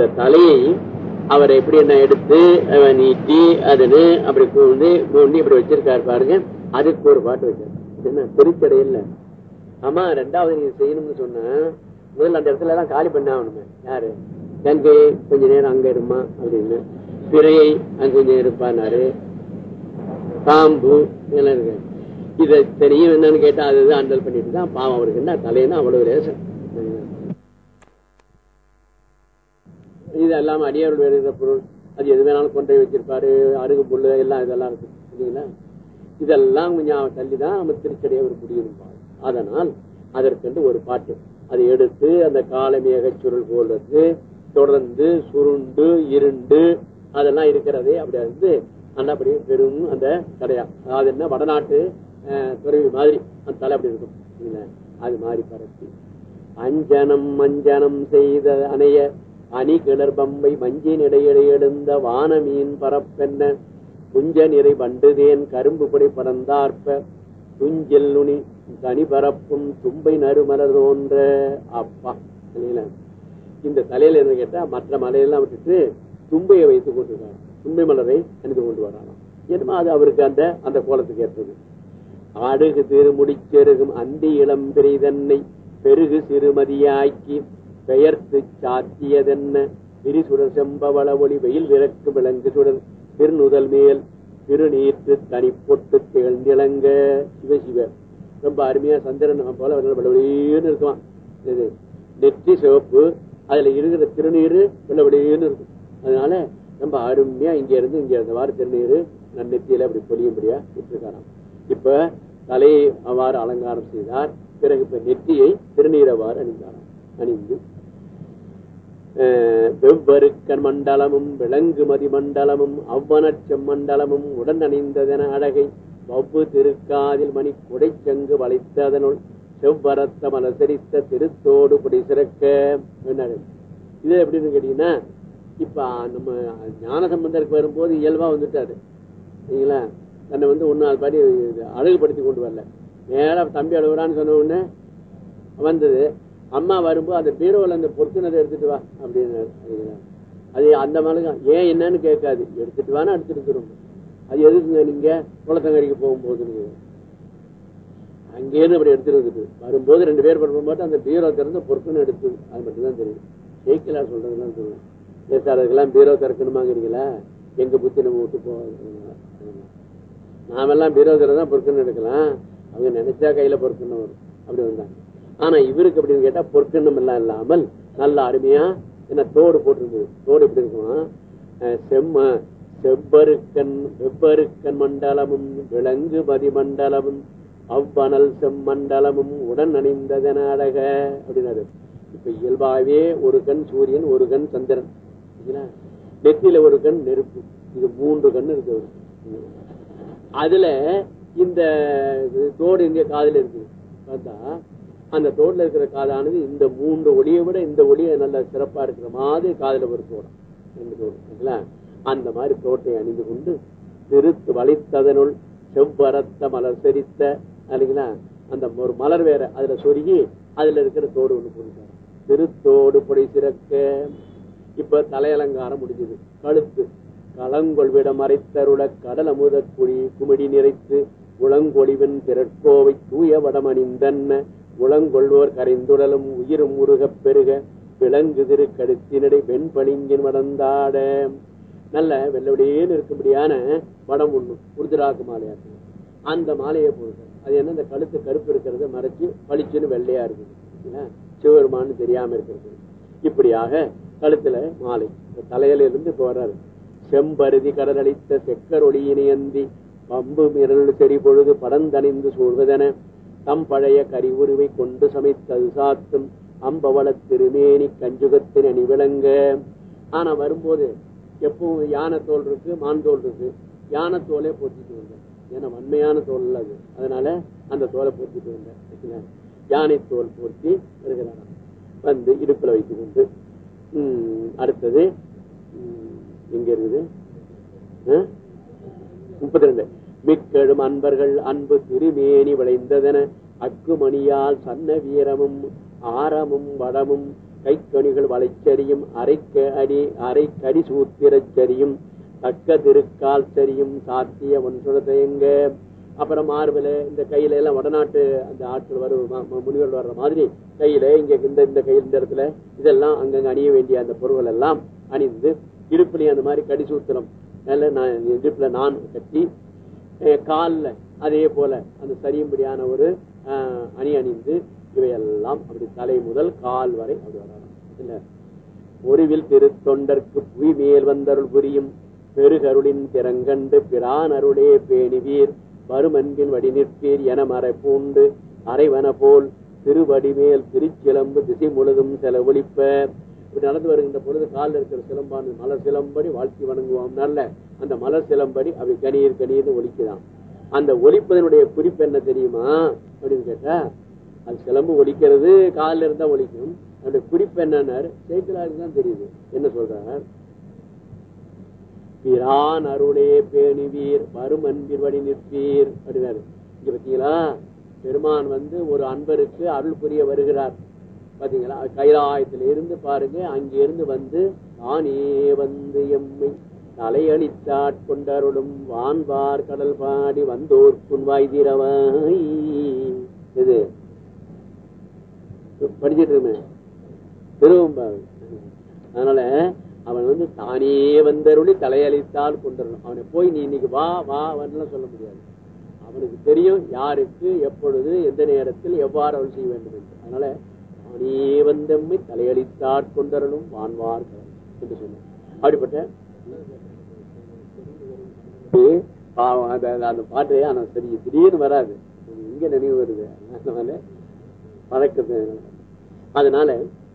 இந்த தலையை அவர் எப்படி என்ன எடுத்து நீட்டி அதுன்னு அப்படி கூண்டு கூண்டி இப்படி வச்சிருக்காரு பாருங்க. அதுக்கு ஒரு பாட்டு வச்சிருக்காரு. என்ன திருச்சடையில ஆமா ரெண்டாவது நீங்க செய்யணும்னு சொன்னா முதல்ல அந்த இடத்துல எல்லாம் காலி பண்ண ஆகணுமே யாரு? கங்கை கொஞ்ச நேரம் அங்க இருமா அப்படின்னு. பிறையை அங்க கொஞ்ச நேரம் இருப்பானாரு. பாம்பு இதெல்லாம் இருக்கு. இதை தெரியும் என்னன்னு கேட்டா அதுதான் அண்டல் பண்ணிட்டு தான் பாவம் அவருக்கு என்ன தலைன்னா அவ்வளவு ரேசம் இது எல்லாம் அடியாரோடு வருகிற பொருள். அது எது வேணாலும் கொண்டை வச்சிருப்பாரு அருகு புல்லு எல்லாம் இதெல்லாம் இருக்கு. இல்லைங்களா இதெல்லாம் கொஞ்சம் தள்ளிதான் நம்ம திருச்சடைய ஒரு குடியிருப்பார். அதனால் அதற்கென்று ஒரு பாட்டு. அதை எடுத்து அந்த காலமேக சுருள் போடுறது தொடர்ந்து சுருண்டு இருண்டு அதெல்லாம் இருக்கிறதே அப்படி வந்து அண்ணாபடி அப்படி பெரும் அந்த கடையா. அது என்ன வடநாட்டு அஹ், துறவி மாதிரி. அந்த தலை அப்படி இருக்கும். அது மாதிரி பரப்பி. அஞ்சனம் மஞ்சனம் செய்த அணைய அணி கிளர் பம்பை மஞ்சின் இடையிடையெழுந்த வானமீன் பரப்பென்ன குஞ்ச நிறை பண்டுதேன் கரும்பு பொடி பறந்தார்ப்ப துஞ்சில் நுனி தனி பரப்பும் தும்பை நறுமலர் தோன்ற அப்பா இல்லைங்களா? இந்த தலையில என்ன கேட்டா மற்ற மலையெல்லாம் விட்டுட்டு தும்பையை வைத்துக் கொண்டிருக்காரு. தும்பை மலரை அணிந்து கொண்டு வராங்க என்னமோ அது அவருக்கு அந்த அந்த கோலத்துக்கு ஏற்றது. ஆடுகு திருமுடிச்செருகும் அந்தி இளம் பெரிதன்னை பெருகு சிறுமதியாக்கி பெயர்த்து சாத்தியதென்ன? விரிசுடர் செம்பவள ஒளி வெயில் விறக்கு விளங்கு சுடர் திருநுதல் மேல் திருநீற்று தனிப்பொட்டு திகழ்ந்திளங்க சிவ சிவ. ரொம்ப அருமையா சந்திரன் போல வெள்ளவெளியேன்னு இருக்குவான். இது நெற்றி சிவப்பு அதுல இருக்கிற திருநீரு வெள்ளவெளியேன்னு இருக்கும். அதனால ரொம்ப அருமையா இங்க இருந்து இங்க இருந்தவாறு நான் நெத்தியில அப்படி பொழியும்படியா விட்டுருக்காராம். இப்ப தலையை அவ்வாறு அலங்காரம் செய்தார். பிறகு இப்ப நெற்றியை திருநீரவாறு அணிந்தாராம். அணிந்து அஹ், வெவ்வருக்கன் மண்டலமும் விலங்கு மதி மண்டலமும் அவ்வனச்சம் மண்டலமும் உடன் அணிந்ததென அழகை வவ்வு திருக்காதில் மணி குடைச்சங்கு வளைத்ததனுள் செவ்வரத்த மலசரித்த திருத்தோடு குடி சிறக்க இது எப்படின்னு கேட்டீங்கன்னா இப்ப நம்ம ஞான சம்பந்தருக்கு வரும்போது இயல்பா வந்துட்டாரு. சரிங்களா? தன்னை வந்து ஒன்னு நாள் பாடி அழகுபடுத்தி கொண்டு வரல. நேரம் தம்பி அழுகுறான்னு சொன்ன உடனே வந்தது. அம்மா வரும்போது அந்த பீரோவில் அந்த பொற்குனதை எடுத்துட்டு வா அப்படின்னு அது அந்த மாதிரி ஏன் என்னன்னு கேட்காது. எடுத்துட்டு வானா எடுத்துட்டு திரும்ப அது எதுக்குங்க நீங்க? குளத்தங்கரைக்கு போகும்போது அங்கேயிருந்து அப்படி எடுத்துட்டு வந்துட்டு. வரும்போது ரெண்டு பேர் பண்ணும்போது அந்த பீரோ திறந்து பொறுப்புன்னு எடுத்து அது மட்டும் தான் தெரியும். ஜெயிக்கலா சொல்றதுலாம் தெரியும். ஏ சார் அதுக்கெல்லாம் பீரோ திறக்கணுமாங்கிறீங்களா? எங்க புத்தி நம்ம விட்டு போவாங்க நாமெல்லாம் பீரோ திறதான் பொறுக்குன்னு எடுக்கலாம். அவங்க நினைச்சா கையில பொறுக்குன்னு வரும். அப்படி வந்தாங்க. ஆனா இவருக்கு அப்படின்னு கேட்டா பொற்கண்ணம் எல்லாம் இல்லாமல் நல்ல அருமையா என்ன தோடு போட்டிருந்தது தோடு எப்படி இருக்குமா செம்ம செவ்வருக்கண் வெவ்வருக்கன் மண்டலமும் விலங்கு மதி மண்டலமும் அவ்வனல் செம்மண்டலமும் உடன் அணிந்ததன அழக அப்படின்னாரு. இப்ப இயல்பாகவே ஒரு கண் சூரியன் ஒரு கண் சந்திரன். சரிங்களா? நெத்தியில ஒரு கண் நெருப்பு. இது மூன்று கண் இருக்கு அதுல இந்த இது தோடு இங்க காதுல இருக்கு. பார்த்தா அந்த தோடுல இருக்கிற காதானது இந்த மூன்று ஒளியை விட இந்த ஒளியை நல்ல சிறப்பா இருக்கிற மாதிரி காதுல ஒரு தோடம் ரெண்டு அந்த மாதிரி தோட்டை அணிந்து கொண்டு திருத்து வளைத்ததனுள் செவ்வரத்த மலர் செரித்த இல்லைங்களா? அந்த ஒரு மலர் வேற அதுல சொருகி அதுல இருக்கிற தோடு ஒண்ணு போட்டுட்டாரு. திருத்தோடு பொடி சிறக்க. இப்ப தலையலங்காரம் முடிஞ்சது. கழுத்து. களங்கொள்விட மறைத்தருள கடல் அமுத குழி குமிடி நிறைத்து உளங்கொழிவன் திரட்கோவை தூய வடமணிந்தன்ன. உளங்கொள்வோர் கரைந்துடலும் உயிரும் முருகப் பெருக விலங்கு திரு கடுத்தினடை வெண்பளிங்கின் வடந்தாட நல்ல வெள்ளவடியேன்னு இருக்கும்படியான வடம் ஒண்ணு மாலையா மாலையாக்கு அந்த மாலையை போடுது அது என்ன இந்த கழுத்து கருப்பு இருக்கிறத மறைச்சு பளிச்சுன்னு வெள்ளையா இருக்குது. சரிங்களா? சிவபெருமான்னு தெரியாம இருக்கிறது. இப்படியாக கழுத்துல மாலை தலையில இருந்து இப்ப வர்றாரு. செம்பருதி கடலளித்த செக்கர் ஒளியினையந்தி பம்பு மிரல் செடி பொழுது படந்தணிந்து சூழ்வதென தம் பழைய கரி உருவை கொண்டு சமைத்தது சாத்தும் அம்பவள திருமேனி கஞ்சுகத்தின் அணி விளங்க. ஆனா வரும்போது எப்பவும் யானை தோல் இருக்கு மான் தோல் இருக்கு. யானை தோலே போட்டிட்டு வந்தேன். ஏன்னா வன்மையான தோல் இல்ல அது. அதனால அந்த தோலை போட்டிட்டு வந்தேன். யானை தோல் போட்டி இருக்கிறாராம் வந்து இடுப்புல வைத்துக் கொண்டு உம், அடுத்தது எங்க இருக்குது? முப்பத்தி ரெண்டு. மிக்கெழும் அன்பர்கள் அன்பு திருமேனி விளைந்ததென அக்குமணியால் சன்ன வீரமும் ஆரமும் வடமும் கைக்கணிகள் வளைச்சரியும் அரைக்க அடி அரை கடி சூத்திரச் சரியும் தக்க திருக்கால் சரியும் சாத்திய ஒன்றுதயங்க அப்புறம் மார்பில இந்த கையில எல்லாம் வடநாட்டு அந்த ஆட்கள் வரும் ம- முனிவர்கள் வர்ற மாதிரி கையில இங்க இந்த இந்த கையில் இந்த இடத்துல இதெல்லாம் அங்கங்க அணிய வேண்டிய அந்த பொருள்கள் எல்லாம் அணிந்து இடுப்புலையும் அந்த மாதிரி கடிசூத்திரம் நல்ல நான் இடுப்புல நான் கட்டி கால்ல. அதே போல அந்த சரியும்படியான ஒரு அணி அணிந்து இவையெல்லாம் அப்படி தலை முதல் கால் வரை அப்படி வரலாம் இல்ல. ஒருவில் திருத்தொண்டர்க்கு புவி மேல் வந்தருள் புரியும். பெருகருளின் திறங்கண்டு பிரான் அருளே பேணிவீர். வருமன்பின் வடி நிற்பீர் என மறை பூண்டு. அரைவன போல் திருவடிமேல் திருச்சிலம்பு திசை முழுதும் செலவழிப்ப. இப்படி நடந்து வருகின்ற பொழுது காலில் இருக்கிற சிலம்பானது மலர் சிலம்படி வாழ்த்தி வணங்குவோம். நல்ல அந்த மலர் சிலம்படி அப்படி கணீர் கணியர்னு ஒழிக்குதான் அந்த ஒழிப்பதனுடைய குறிப்பு என்ன தெரியுமா? அப்படின்னு கேட்டா அது சிலம்பு ஒலிக்கிறது காலில் இருந்தா ஒழிக்கும் அதனுடைய குறிப்பு என்னன்னாரு? சேக்கிலாருக்கு தான் தெரியுது. என்ன சொல்றார்? பிரான் அருளே பேணுவீர் வரும் அன்பில் வழி நிற்பீர் அப்படின்னாரு. இங்க பாத்தீங்களா? பெருமான் வந்து ஒரு அன்பருக்கு அருள் புரிய வருகிறார். பாத்தீங்களா? கைலாயத்துல இருந்து பாருங்க அங்கிருந்து வந்து தானே வந்து எம்மை தலையளித்தாட்கொண்டருளும் வான்வார் கடல் பாடி வந்தோர் புன்வாய் திரவாய். இது படிச்சிட்டு இருக்கேன் திருவம்பாவை அதனால அவன் வந்து தானே வந்தருளி தலையளித்தால் கொண்டரணும் அவனை போய் நீ இன்னைக்கு வா வா வரலாம் சொல்ல முடியாது. அவனுக்கு தெரியும் யாருக்கு எப்பொழுது எந்த நேரத்தில் எவ்வாறு அவள் செய்ய வேண்டும் என்று. அதனால தானே வந்தம்மை தலையளித்தாற் கொண்டரலும் வான்வார் என்று சொன்னார். அப்படிப்பட்ட அந்த பாட்டு ஆனா சரி திடீர்னு வராது. இங்க நினைவு வருது. அதனால அதனால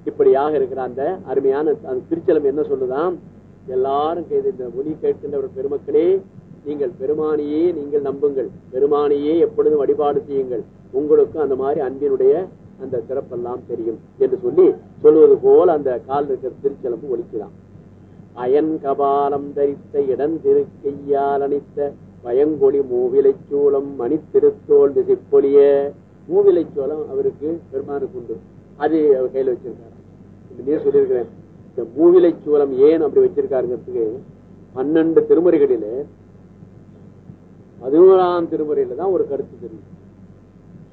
இப்படியாக இருக்கிற அந்த அருமையான அந்த திருச்சலம் என்ன சொல்லுதான்? எல்லாரும் இந்த ஒலி கேட்கின்ற ஒரு பெருமக்களே நீங்கள் பெருமானியே நீங்கள் நம்புங்கள். பெருமானியே எப்பொழுதும் வழிபாடு செய்யுங்கள். உங்களுக்கும் அந்த மாதிரி அன்பினுடைய அந்த சிறப்பெல்லாம் தெரியும் என்று சொல்லி சொல்லுவது போல் அந்த கால் இருக்கிற திருச்செலம்பு ஒழிக்கிறான் அயன் கபாலம் தரித்த இடம் திருக்கையால் அணித்த பயங்கொழி மூவிலைச் சூளம் மணித்திருத்தோல் திசைப்பொழிய. மூவிலைச் சோளம் அவருக்கு பெருமானுக்கு உண்டு. அது அவர் கையில வச்சிருக்காரு. நீ சொல்லியிருக்கிறேன். இந்த மூவிலைச் சூளம் ஏன் அப்படி வச்சிருக்காருங்கிறதுக்கு பன்னெண்டு திருமுறைகளில பதினோராம் திருமுறையில தான் ஒரு கருத்து தெரியும்.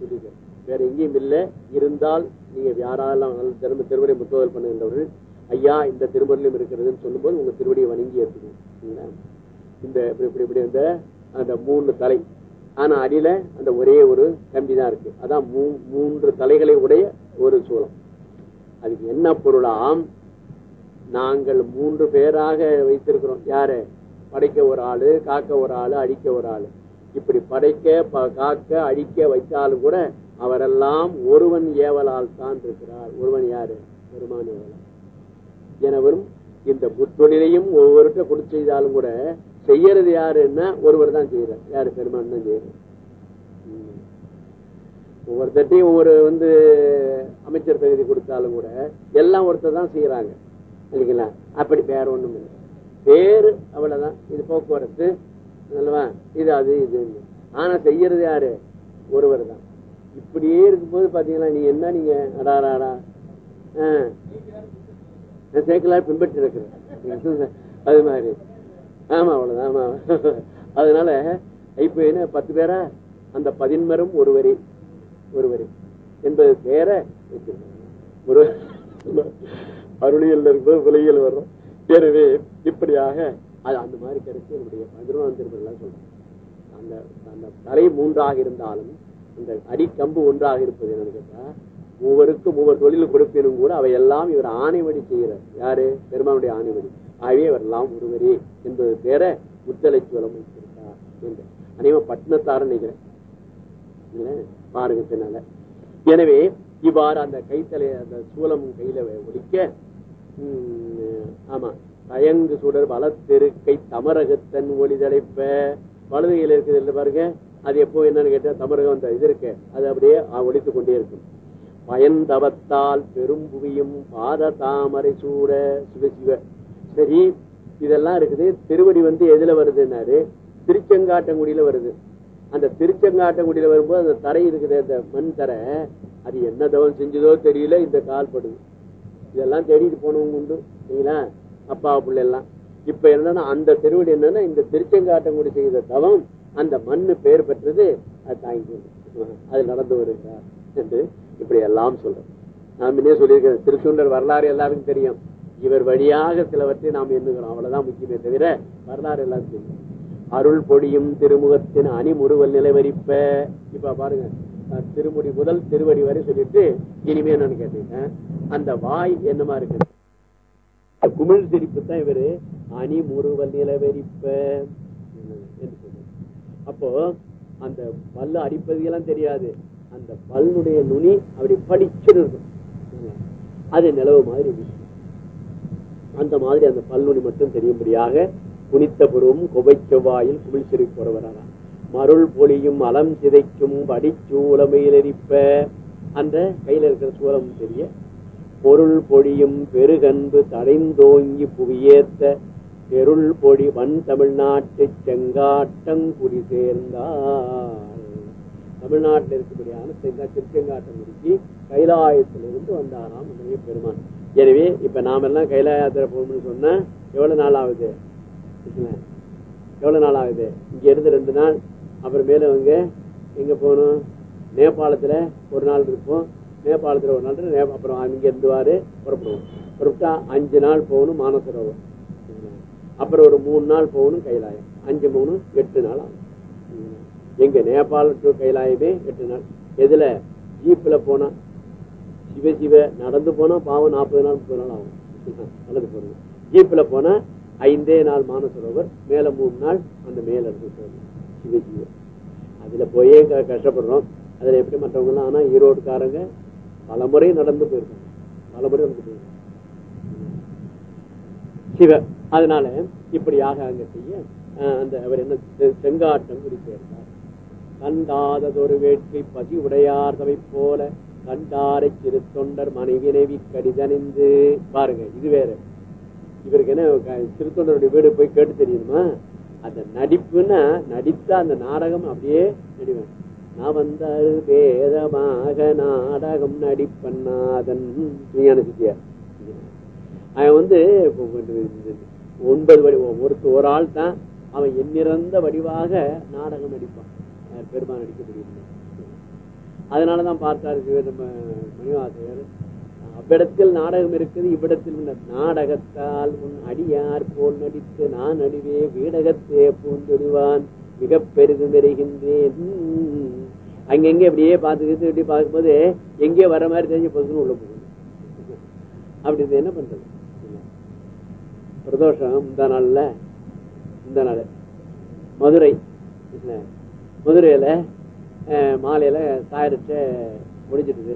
சொல்லியிருக்கேன் வேற எங்கேயும் இல்லை. இருந்தால் நீங்க யாராலும் திரும்ப திருவடி முத்தோதல் பண்ணுகின்றவர்கள் ஐயா இந்த திருமணம் இருக்கிறதுன்னு சொல்லும்போது உங்க திருவடியை வணங்கி ஏற்றுக்கணும் இந்த இப்படி இப்படி இப்படி இந்த அந்த மூணு தலை. ஆனா அடியில அந்த ஒரே ஒரு கம்பி தான் இருக்கு. அதான் மூ- மூன்று தலைகளை உடைய ஒரு சூளம் அதுக்கு என்ன பொருளாம்? நாங்கள் மூன்று பேராக வைத்திருக்கிறோம். யாரு? படைக்க ஒரு ஆளு காக்க ஒரு ஆளு அழிக்க ஒரு ஆளு. இப்படி படைக்க ப- காக்க அழிக்க வைத்தாலும் கூட அவரெல்லாம் ஒருவன் ஏவலால் தான் இருக்கிறார் ஒருவன் யாரு? பெருமான் ஏவலால் எனவரும் இந்த புத்தொழிலையும் ஒவ்வொருத்த கொடுத்து செய்தாலும் கூட செய்யறது யாருன்னா ஒருவர் தான் செய்யறார். யாரு? பெருமான் தான் செய்யறார். ம். ஒவ்வொருத்தையும் ஒவ்வொரு வந்து அமைச்சர் தகுதி கொடுத்தாலும் கூட எல்லாம் ஒருத்தர் தான் செய்யறாங்க. இல்லைங்களா? அப்படி வேற ஒண்ணும் இல்லை. பேரு அவ்வளவுதான். இது போக்குவரத்து அல்லவா? இது அது இது. ஆனா செய்யறது யாரு? ஒருவர் தான். இப்படியே இருக்கும்போது பாத்தீங்களா நீ என்ன நீங்க? அடாராடா ஆஹ் பின்பற்றி இருக்கிறேன். அது மாதிரி. ஆமா அவ்வளவுதான் ஆமா. அதனால இப்ப என்ன பத்து பேரா? அந்த பதின்மரும் ஒருவரே. ஒருவரே. என்பது பேர ஒரு அருளியல் இருக்கும்போது விலையில் வர்றோம். எனவே இப்படியாக அது அந்த மாதிரி கருத்து என்னுடைய பதினொன்றாம் திருமணம் சொல்றேன். அந்த அந்த தலை மூன்றாக இருந்தாலும் இந்த அடிக்கம்பு ஒன்றாக இருப்பது என்னன்னு கேட்டா ஒவ்வொருக்கும் மூவர் தொழில் கொடுப்பினும் கூட அவையெல்லாம் இவர் ஆணைவடி செய்கிறார். யாரு? பெருமானுடைய ஆணைவடி ஆகவே இவரெல்லாம் ஒருவரே என்பது பேர முத்தலைச்சுவலம் வைத்திருக்கார் என்று. அனைவரும் பட்டினத்தார் நினைக்கிறேன். பாருங்கத்தினால பாருங்க எனவே இவ்வாறு அந்த கைத்தலை அந்த சூலம் கையில ஒலிக்க உம், ஆமா தயங்கு சுடர் வளத்தெருக்கை தமரகத்தன் ஒளிதழைப்ப. வலது கையில இருக்குது இல்ல பாருங்க. அது எப்போ என்னன்னு கேட்டா தமிழகம் அந்த இது இருக்கு. அது அப்படியே ஒழித்துக் கொண்டே இருக்கும். பயந்தவத்தால் பெரும் புவியும் பாத தாமரை சூட சிவசிவ சரி இதெல்லாம் இருக்குது. திருவடி வந்து எதுல வருதுன்னாரு? திருச்செங்காட்டங்குடியில வருது. அந்த திருச்செங்காட்டங்குடியில வரும்போது அந்த தரை இருக்குது அந்த மண் தரை. அது என்ன தவம் செஞ்சதோ தெரியல இந்த கால் படுது. இதெல்லாம் தேடிட்டு போனவங்க உண்டு சரிங்களா? அப்பா பிள்ளை எல்லாம். இப்ப என்னன்னா அந்த திருவடி என்னன்னா இந்த திருச்செங்காட்டங்குடி செய்த தவம் அந்த மண்ணு பெயர் பெற்றது அது தாங்கி அது நடந்து வருகிறார் என்று இப்படி எல்லாம் சொல்றோம். நான் என்ன சொல்லியிருக்கிறேன் திருச்சூண்டர் வரலாறு எல்லாருக்கும் தெரியும். இவர் வழியாக சிலவற்றை நாம் எண்ணுகிறோம். அவ்வளவுதான் முக்கியமே தவிர வரலாறு எல்லாரும் தெரியும். அருள் பொடியும் திருமுகத்தின் அணிமுறுவல் நிலைவரிப்ப. இப்ப பாருங்க திருமுடி முதல் திருவடி வரை சொல்லிட்டு இனிமே என்னன்னு கேட்டீங்க அந்த வாய் என்னமா இருக்கு குமிழ் சிரிப்பு தான் இவரு. அணி முறுவல் நிலவரிப்ப. என்று அப்போ அந்த பல்லு அடிப்பதெல்லாம் தெரியாது. அந்த பல்லுடைய நுனி அப்படி படிச்சுன்னு இருக்கும். அது நிலவு மாதிரி அந்த மாதிரி அந்த பல்லுனி மட்டும் தெரியும்படியாக குனித்த புறவும் கொபை செவ்வாயில் குமிழ் சிரிப்பு போறவராம் மருள் பொழியும் அலம் சிதைக்கும் படிச்சூலமையிலரிப்ப. அந்த கையில இருக்கிற சூலம் தெரிய பொருள் பொழியும் பெருகன்பு தடைந்தோங்கி புவியேற்ற பெருள் பொடி வன் தமிழ்நாட்டு செங்காட்டங்குடி சேர்ந்தார் தமிழ்நாட்டில் இருக்கக்கூடியான செங்கா திருச்செங்காட்டங்குடிக்கு கைலாயத்திலிருந்து வந்தாராம் நம்முடைய பெருமான். எனவே இப்ப நாம எல்லாம் கைலாயத்துல போகணும்னு சொன்னா எவ்வளவு நாள் ஆகுது? எவ்வளவு நாள் ஆகுது? இங்க இருந்து ரெண்டு நாள் அப்புறம் அவங்க எங்க? போகணும்? நேபாளத்துல ஒரு நாள் இருப்போம். நேபாளத்துல ஒரு நாள் அப்புறம் அங்க இருந்துவாரு புறப்படுவோம். புறப்பட்டா அஞ்சு நாள் போகணும் மானசரோவர். அப்புறம் ஒரு மூணு நாள் போகணும் கைலாயம். அஞ்சு மூணு எட்டு நாள் ஆகும். எங்க நேபாள டு கைலாயமே எட்டு நாள். எதுல? ஜீப்ல போனா சிவ சிவ நடந்து போனா பாவம் நாற்பது நாள் முப்பது நாள் ஆகும். நடந்து போறது. ஜீப்ல போனா ஐந்தே நாள் மானசரோவர் மேல மூணு நாள் அந்த மேல இருந்து போகணும் சிவ சிவ. அதுல போயே க- கஷ்டப்படுறோம். அதுல எப்படி மற்றவங்க ஆனா ஈரோடுக்காரங்க பல முறை நடந்து போயிருக்காங்க. பல முறை நடந்து போயிருக்காங்க. சிவ. அதனால இப்படியாக அங்க செய்ய அந்த அவர் என்ன செ- செங்காட்டம் குறிப்பிட்டார் கண்டாததொரு வேட்கை பதி உடையார்தவை போல கண்டாரை சிறு தொண்டர் மனைவினைவி கடிதணிந்து பாருங்க இது வேற. இவருக்கு என்ன க- சிறு தொண்டருடைய வீடு போய் கேட்டு தெரியுமா? அந்த நடிப்புன்னா நடித்த அந்த நாடகம் அப்படியே நடிவேன் நான் வந்தாரு வேதமாக நாடகம் நடிப்பண்ணாதன் விஞ்ஞான சித்தியார் அவன் வந்து ஒன்பது வடி ஒருத்த ஒரு ஆள் தான் அவன் எண்ணிறந்த வடிவாக நாடகம் நடிப்பான். பெருமாள் பெருமான் நடிக்க முடியும் அதனாலதான் பார்த்தாரு நம்ம மணிவாசகர். அவ்விடத்தில் நாடகம் இருக்குது இவ்விடத்தில் நாடகத்தால் உன் அடியார் போல் நடித்து நான் நடிவே வீடகத்தே பூந்தொழிவான் மிக பெரிது பெறுகின்றேன் அங்கெங்கே இப்படியே பார்த்துக்கிட்டு இப்படி பார்க்கும்போது எங்கேயோ வர மாதிரி தெரிஞ்சு பொதுன்னு உள்ள போகுது அப்படி என்ன பண்றது? பிரதோஷம் இந்த நாள்ல இந்த நாள். மதுரை மதுரையில மாலையில சாயரிட்ட முடிஞ்சிட்டுது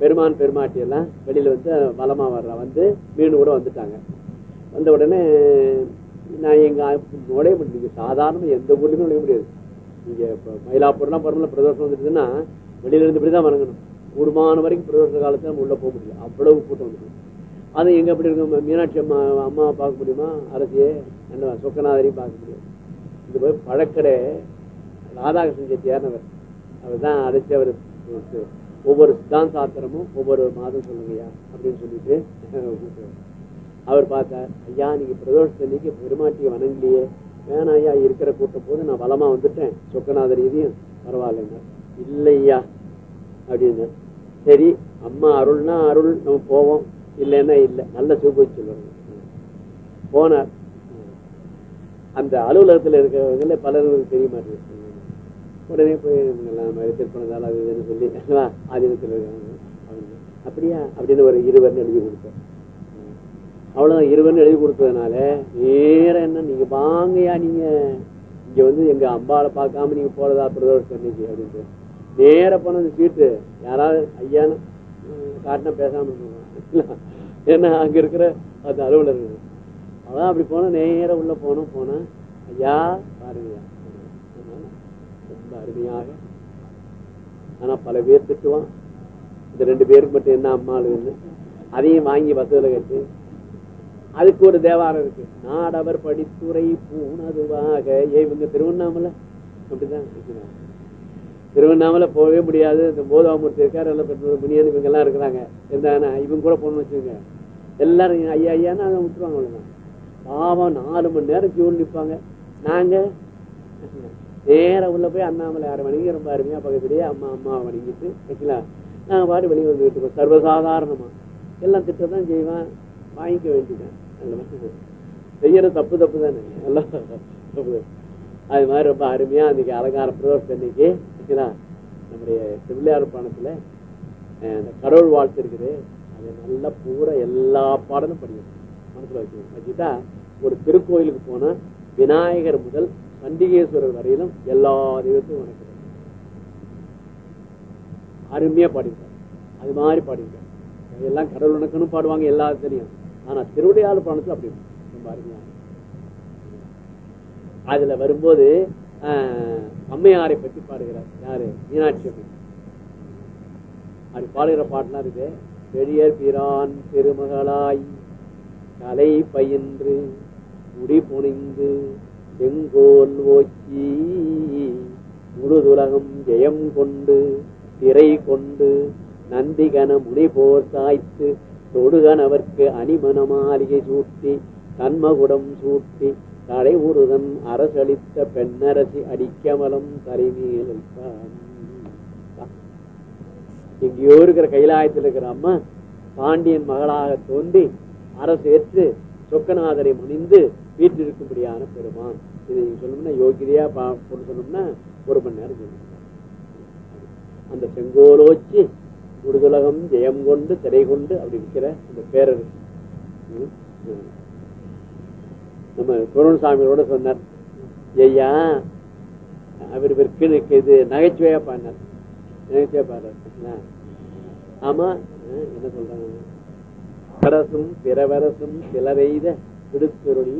பெருமான் பெருமாட்டி எல்லாம் வெளியில வந்து பலமா வர்ற வந்து மீன் கூட வந்துட்டாங்க. வந்த உடனே நான் எங்க நுழைய முடியும் நீங்க சாதாரண எந்த ஊர்லயுமே நுழைய முடியாது. நீங்க மயிலாப்பூர்லாம் பரமல பிரதோஷம் வந்துட்டுதுன்னா வெளியில இருந்து இப்படிதான் வணங்கணும். கூடுமான வரைக்கும் பிரதோஷ காலத்துல நம்ம உள்ள போக முடியும் அவ்வளவு கூட்டம் வந்துடும் அது எங்க எப்படி இருக்கும்? மீனாட்சி அம்மா அம்மா பார்க்க முடியுமா? அரசியே என்ன சொக்கநாதரையும் பார்க்க முடியும். இது போய் பழக்கடை ராதாகிருஷ்ணன் செட்டியார்னவர் அவர். தான் அழைச்சி அவர் ஒவ்வொரு சித்தாந்த சாத்திரமும் ஒவ்வொரு மாதம் சொல்லுங்கய்யா அப்படின்னு சொல்லிட்டு அவர் பார்த்தார். ஐயா நீங்க பிரதோஷத்தன்னைக்கு பெருமாட்டியை வணங்கலையே. வேணா ஐயா இருக்கிற கூட்டம் போது நான் பலமா வந்துட்டேன். சொக்கநாதர் இதையும் பரவாயில்லைங்க. இல்லையா அப்படின்னு. சரி அம்மா அருள்னா அருள் நம்ம போவோம். இல்லைன்னா இல்லை. நல்ல சுப சொல்லுவாங்க. போனார். அந்த அலுவலகத்துல இருக்கிறவங்கள பலருக்கு தெரிய மாட்டேங்குது. உடனே போய் இவங்கெல்லாம் மாதிரி திருப்பணத்தால் அது இதுன்னு சொல்லி ஆதீனத்தில் இருக்காங்க. அப்படியா? அப்படின்னு ஒரு இருவர்னு எழுதி கொடுத்தேன். அவ்வளவுதான். இருவர்னு எழுதி கொடுத்ததுனால நேரம் என்ன? நீங்க வாங்கயா நீங்க. இங்க வந்து எங்க அம்பாவை பார்க்காம நீங்க போறதா பிரதோஷம் சொன்னீங்க அப்படின்ட்டு நேர போன அந்த சீட்டு. யாராவது ஐயான்னு காட்டினா பேசாம ஏன்னா அங்க இருக்கிற அந்த அலுவலர்கள் அதான் அப்படி போனா நேரா உள்ள போனோம் போனா ஐயா பாருங்க ரொம்ப அருமையாக. ஆனா பல பேர் திட்டுவான். இந்த ரெண்டு பேருக்கு மட்டும் என்ன அம்மாளுன்னு அதையும் வாங்கி வசதியில கட்டு. அதுக்கு ஒரு தேவாரம் இருக்கு. நாடவர் படித்துறை பூனதுவாக ஏ இவங்க திருவண்ணாமலை? அப்படிதான். இருக்கிறாங்க. திருவண்ணாமலை போகவே முடியாது. இந்த போதாமூர்த்தி இருக்காரு எல்லாம் பெற்றது முனியன் இவங்க எல்லாம் இருக்கிறாங்க. இருந்தாங்கன்னா இவங்க கூட போகணும்னு வச்சுக்கோங்க. எல்லாரும் ஐயா ஐயான்னு அதை விட்டுருவாங்க அவ்வளவுதான். பாவம் நாலு மணி நேரம் கியூ நிற்பாங்க நாங்கள் நேரம் உள்ள போய் அண்ணாமலை ஆறு மணிக்கு ரொம்ப அருமையாக பக்கத்துலேயே அம்மா அம்மா வணங்கிட்டு வைக்கல நாங்கள் பாட்டு வெளியே வந்துகிட்டு இருக்கோம் சர்வசாதாரணமாக எல்லாம் திட்டம் தான் செய்வான். வாங்கிக்க வேண்டியதான் செய்யற தப்பு தப்பு தானே எல்லாம் தப்பு. அது மாதிரி ரொம்ப அருமையாக அன்னைக்கு அலங்கார பிரதோஷம் அன்னைக்கு வைக்கலா நம்முடைய திருவிளையாடு பாணத்துல அந்த கடவுள் வாழ்த்து இருக்குது. அது நல்லா பூரா எல்லா பாடலும் படிக்கணும் மனசுல வச்சுக்கணும் வச்சுட்டா ஒரு திருக்கோயிலுக்கு போனா விநாயகர் முதல் சண்டிகேஸ்வரர் வரையிலும் எல்லா தெய்வத்தையும் வணக்கம் அருமையா பாடியிருக்காரு. அது மாதிரி பாடியிருக்காரு. எல்லாம் கடவுள் வணக்கம்னு பாடுவாங்க எல்லாத்துலயும். ஆனா திருவிடையாளர் பாடத்துல அப்படி ரொம்ப அருமையா அதுல வரும்போது அம்மையாரை பற்றி பாடுகிறார். யாரு? மீனாட்சி அம்மை அப்படி பாடுகிற பாட்டுலாம் இருக்கு. பெரியர் பிரான் பெருமகளாய் கலை பயின்று முடி புனிந்து செங்கோல் ஓக்கி முழுதுலகம் ஜெயம் கொண்டு திரை கொண்டு நந்திகன முனிபோர் சாய்த்து தொடுகனவர்க்கு அணிமன மாளிகை சூட்டி தன்மகுடம் சூட்டி தடை உருதன் அரசளித்த பெண்ணரசி அடிக்கமலம் தலைமையில் வைத்தான். எங்கேயோ இருக்கிற கைலாயத்தில் இருக்கிற அம்மா பாண்டியன் மகளாக தோன்றி அரசேற்று சொக்கநாதரை முனிந்து வீட்டில் இருக்கும்படியான பெருமான். இதை நீங்க சொல்லணும்னா யோகிதையா பா- போட்டு சொல்லணும்னா ஒரு மணி நேரம் சொல்லணும். அந்த செங்கோலோச்சி முடுதுலகம் ஜெயம் கொண்டு திரை கொண்டு அப்படி இருக்கிற அந்த பேரரசு. நம்ம குருணசாமியோட சொன்னார் ஐயா அவர் விற்கு இது நகைச்சுவையா பாடினார். நகைச்சுவையா பாடுறாரு ஆமா என்ன சொல்றாங்க? அரசும் பிறவரசும் சிலரெய்த விடுத்துருளி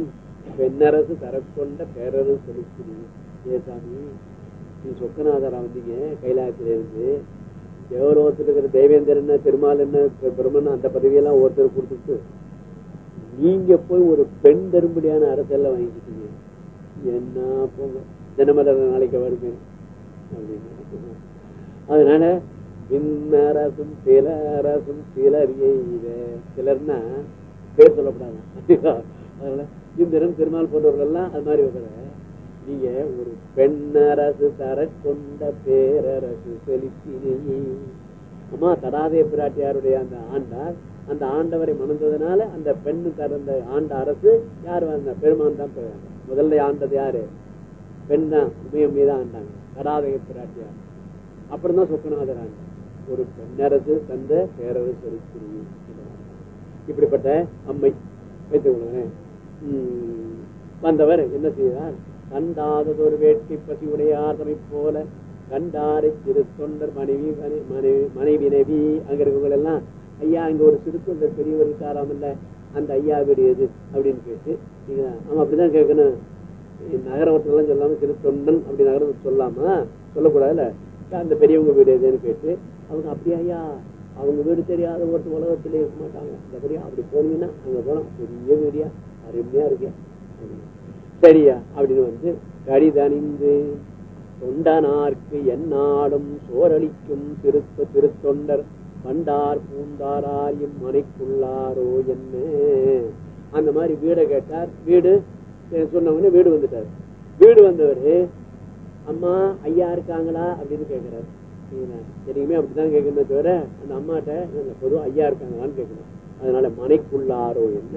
பெண்ணரசு தரக்கொண்ட பேரரசு செலுத்தினி. ஏ சாமி நீ சொக்கநாதரா வந்தீங்க கைலாயத்துல இருந்து. தேவலோகத்தில் இருக்கிற தேவேந்திரன் திருமால் என்ன பிரம்மன் அந்த பதவியெல்லாம் ஒருத்தர் கொடுத்துட்டு நீங்க போய் ஒரு பெண் தரும்படியான அரசெல்லாம் வாங்கிக்கிட்டீங்க. என்ன போங்க தினமலர் நாளைக்கு வருங்க அப்படின்னு அதனால பின்னரசும் சிலரசும் சிலர் எய்த. சிலர்னா பேர் சொல்லப்படாது. அதனால இந்திரன் திருமால் போன்றவர்கள் எல்லாம் அது மாதிரி வைக்கிற நீங்க ஒரு பெண்ணரசு தர கொண்ட பேரரசு செலுத்தினே. அம்மா தடாதே பிராட்டியாருடைய அந்த ஆண்டார் அந்த ஆண்டவரை மணந்ததுனால அந்த பெண்ணு தரந்த ஆண்ட அரசு யார் வந்த? பெருமான் தான் முதல்ல ஆண்டது யாரு? பெண் தான் உமையம் மீதான் ஆண்டாங்க. தடாதய பிராட்டியார். அப்புறம் தான் சொக்கநாதர் ஆண்டார் ஒரு பெண்ணரசு தந்த பேரரசு இப்படிப்பட்ட அம்மை. வைத்துக் கொள்கிறேன் உம், வந்தவர் என்ன செய்தார்? கண்டாததொரு வேட்கை பசி உடையார் தமை போல. கண்டாரை திரு தொண்டர் மனைவி மனைவி மனைவி நவி அங்க இருக்கவங்க எல்லாம் ஐயா இங்க ஒரு சிறு தொண்டர் பெரியவர் இருக்காராம் இல்ல அந்த ஐயா வீடு எது அப்படின்னு கேட்டு நீங்க நம்ம அப்படிதான் கேட்கணும் நகரவற்றெல்லாம் சொல்லாம சிறு தொண்டன் அப்படி நகரம் சொல்லாமா சொல்லக்கூடாதுல்ல? அந்த பெரியவங்க வீடு எதுன்னு கேட்டு அவங்க அப்படியா ஐயா? அவங்க வீடு தெரியாத ஒருத்தர் உலகத்திலே இருக்க மாட்டாங்க. அந்த அப்படி போனீங்கன்னா அங்க போனோம் பெரிய வீடியா அருமையா இருக்கேன் சரியா அப்படின்னு வந்து கடிதணிந்து தொண்டனார்க்கு என்னாலும் சோரளிக்கும் திருத்த திருத்தொண்டர் பண்டார் பூந்தாரார் மனைக்குள்ளாரோ என்ன? அந்த மாதிரி வீடை கேட்டார். வீடு சொன்னவனே வீடு வந்துட்டார். வீடு வந்தவர் அம்மா ஐயா இருக்காங்களா? அப்படின்னு கேட்கிறார். எதுவுமே அப்படித்தான் கேட்கணுமே தவிர அந்த அம்மாட்ட பொதுவாக ஐயா இருக்காங்களான்னு கேட்கணும். அதனால மனைக்குள்ளாரோ என்ன?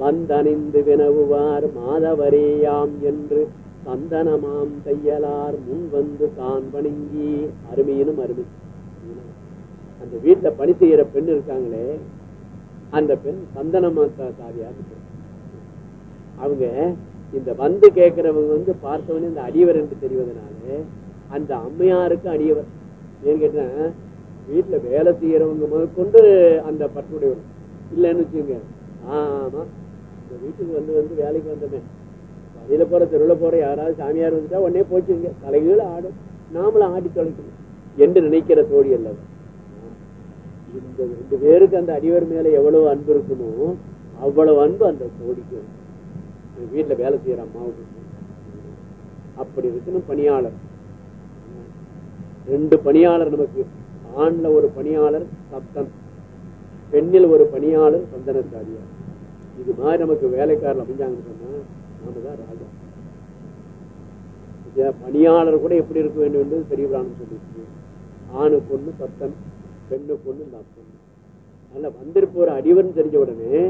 வந்தணிந்து வினவுவார் மாதவரேயாம் என்று சந்தனமாம் தையலார் முன் வந்து தான் வணங்கி அருமையினும் அருமை. அந்த வீட்டுல பணி செய்யற பெண் இருக்காங்களே அந்த பெண் சந்தனமா சாதியா அவங்க இந்த வந்து கேட்கிறவங்க வந்து பார்த்தவனே இந்த அடியவர் என்று தெரிவதனால அந்த அம்மையாருக்கு அடியவர். ஏன்னு கேட்டா வீட்டுல வேலை செய்யறவங்க முதற்கொண்டு அந்த பற்றுடையவர். இல்லைன்னு வச்சுங்க ஆமா இந்த வீட்டுக்கு வந்து வந்து வேலைக்கு வந்தமே வழியில போற தெருவில் போற யாராவது சாமியார் வந்துட்டா உடனே போச்சுங்க. தலைகீழ ஆடும். நாமளும் ஆடி தொலைக்கணும். என்று நினைக்கிற தோழி அல்லவா? இந்த ரெண்டு பேருக்கு அந்த அடிவர் மேல எவ்வளவு அன்பு இருக்கணும் அவ்வளவு அன்பு அந்த கோடிக்கு. வீட்டுல வேலை செய்யற அம்மாவுக்கு. அப்படி இருக்கணும் பணியாளர். ரெண்டு பணியாளர் நமக்கு. ஆண்ல ஒரு பணியாளர் சப்தம். பெண்ணில் ஒரு பணியாளர் சந்தனத்தாரியார் இது மாதிரி நமக்கு வேலைக்காரர் அமைஞ்சாங்கன்னு சொன்னா நாம தான் ராஜா. பணியாளர் கூட எப்படி இருக்க வேண்டும் என்று பெரிய பிராணம் சொல்லிருக்கு ஆணு பொண்ணு சத்தன் பெண்ணு பொண்ணு தத்தன் அதனால வந்திருப்பவர் அடிவர்னு தெரிஞ்ச உடனே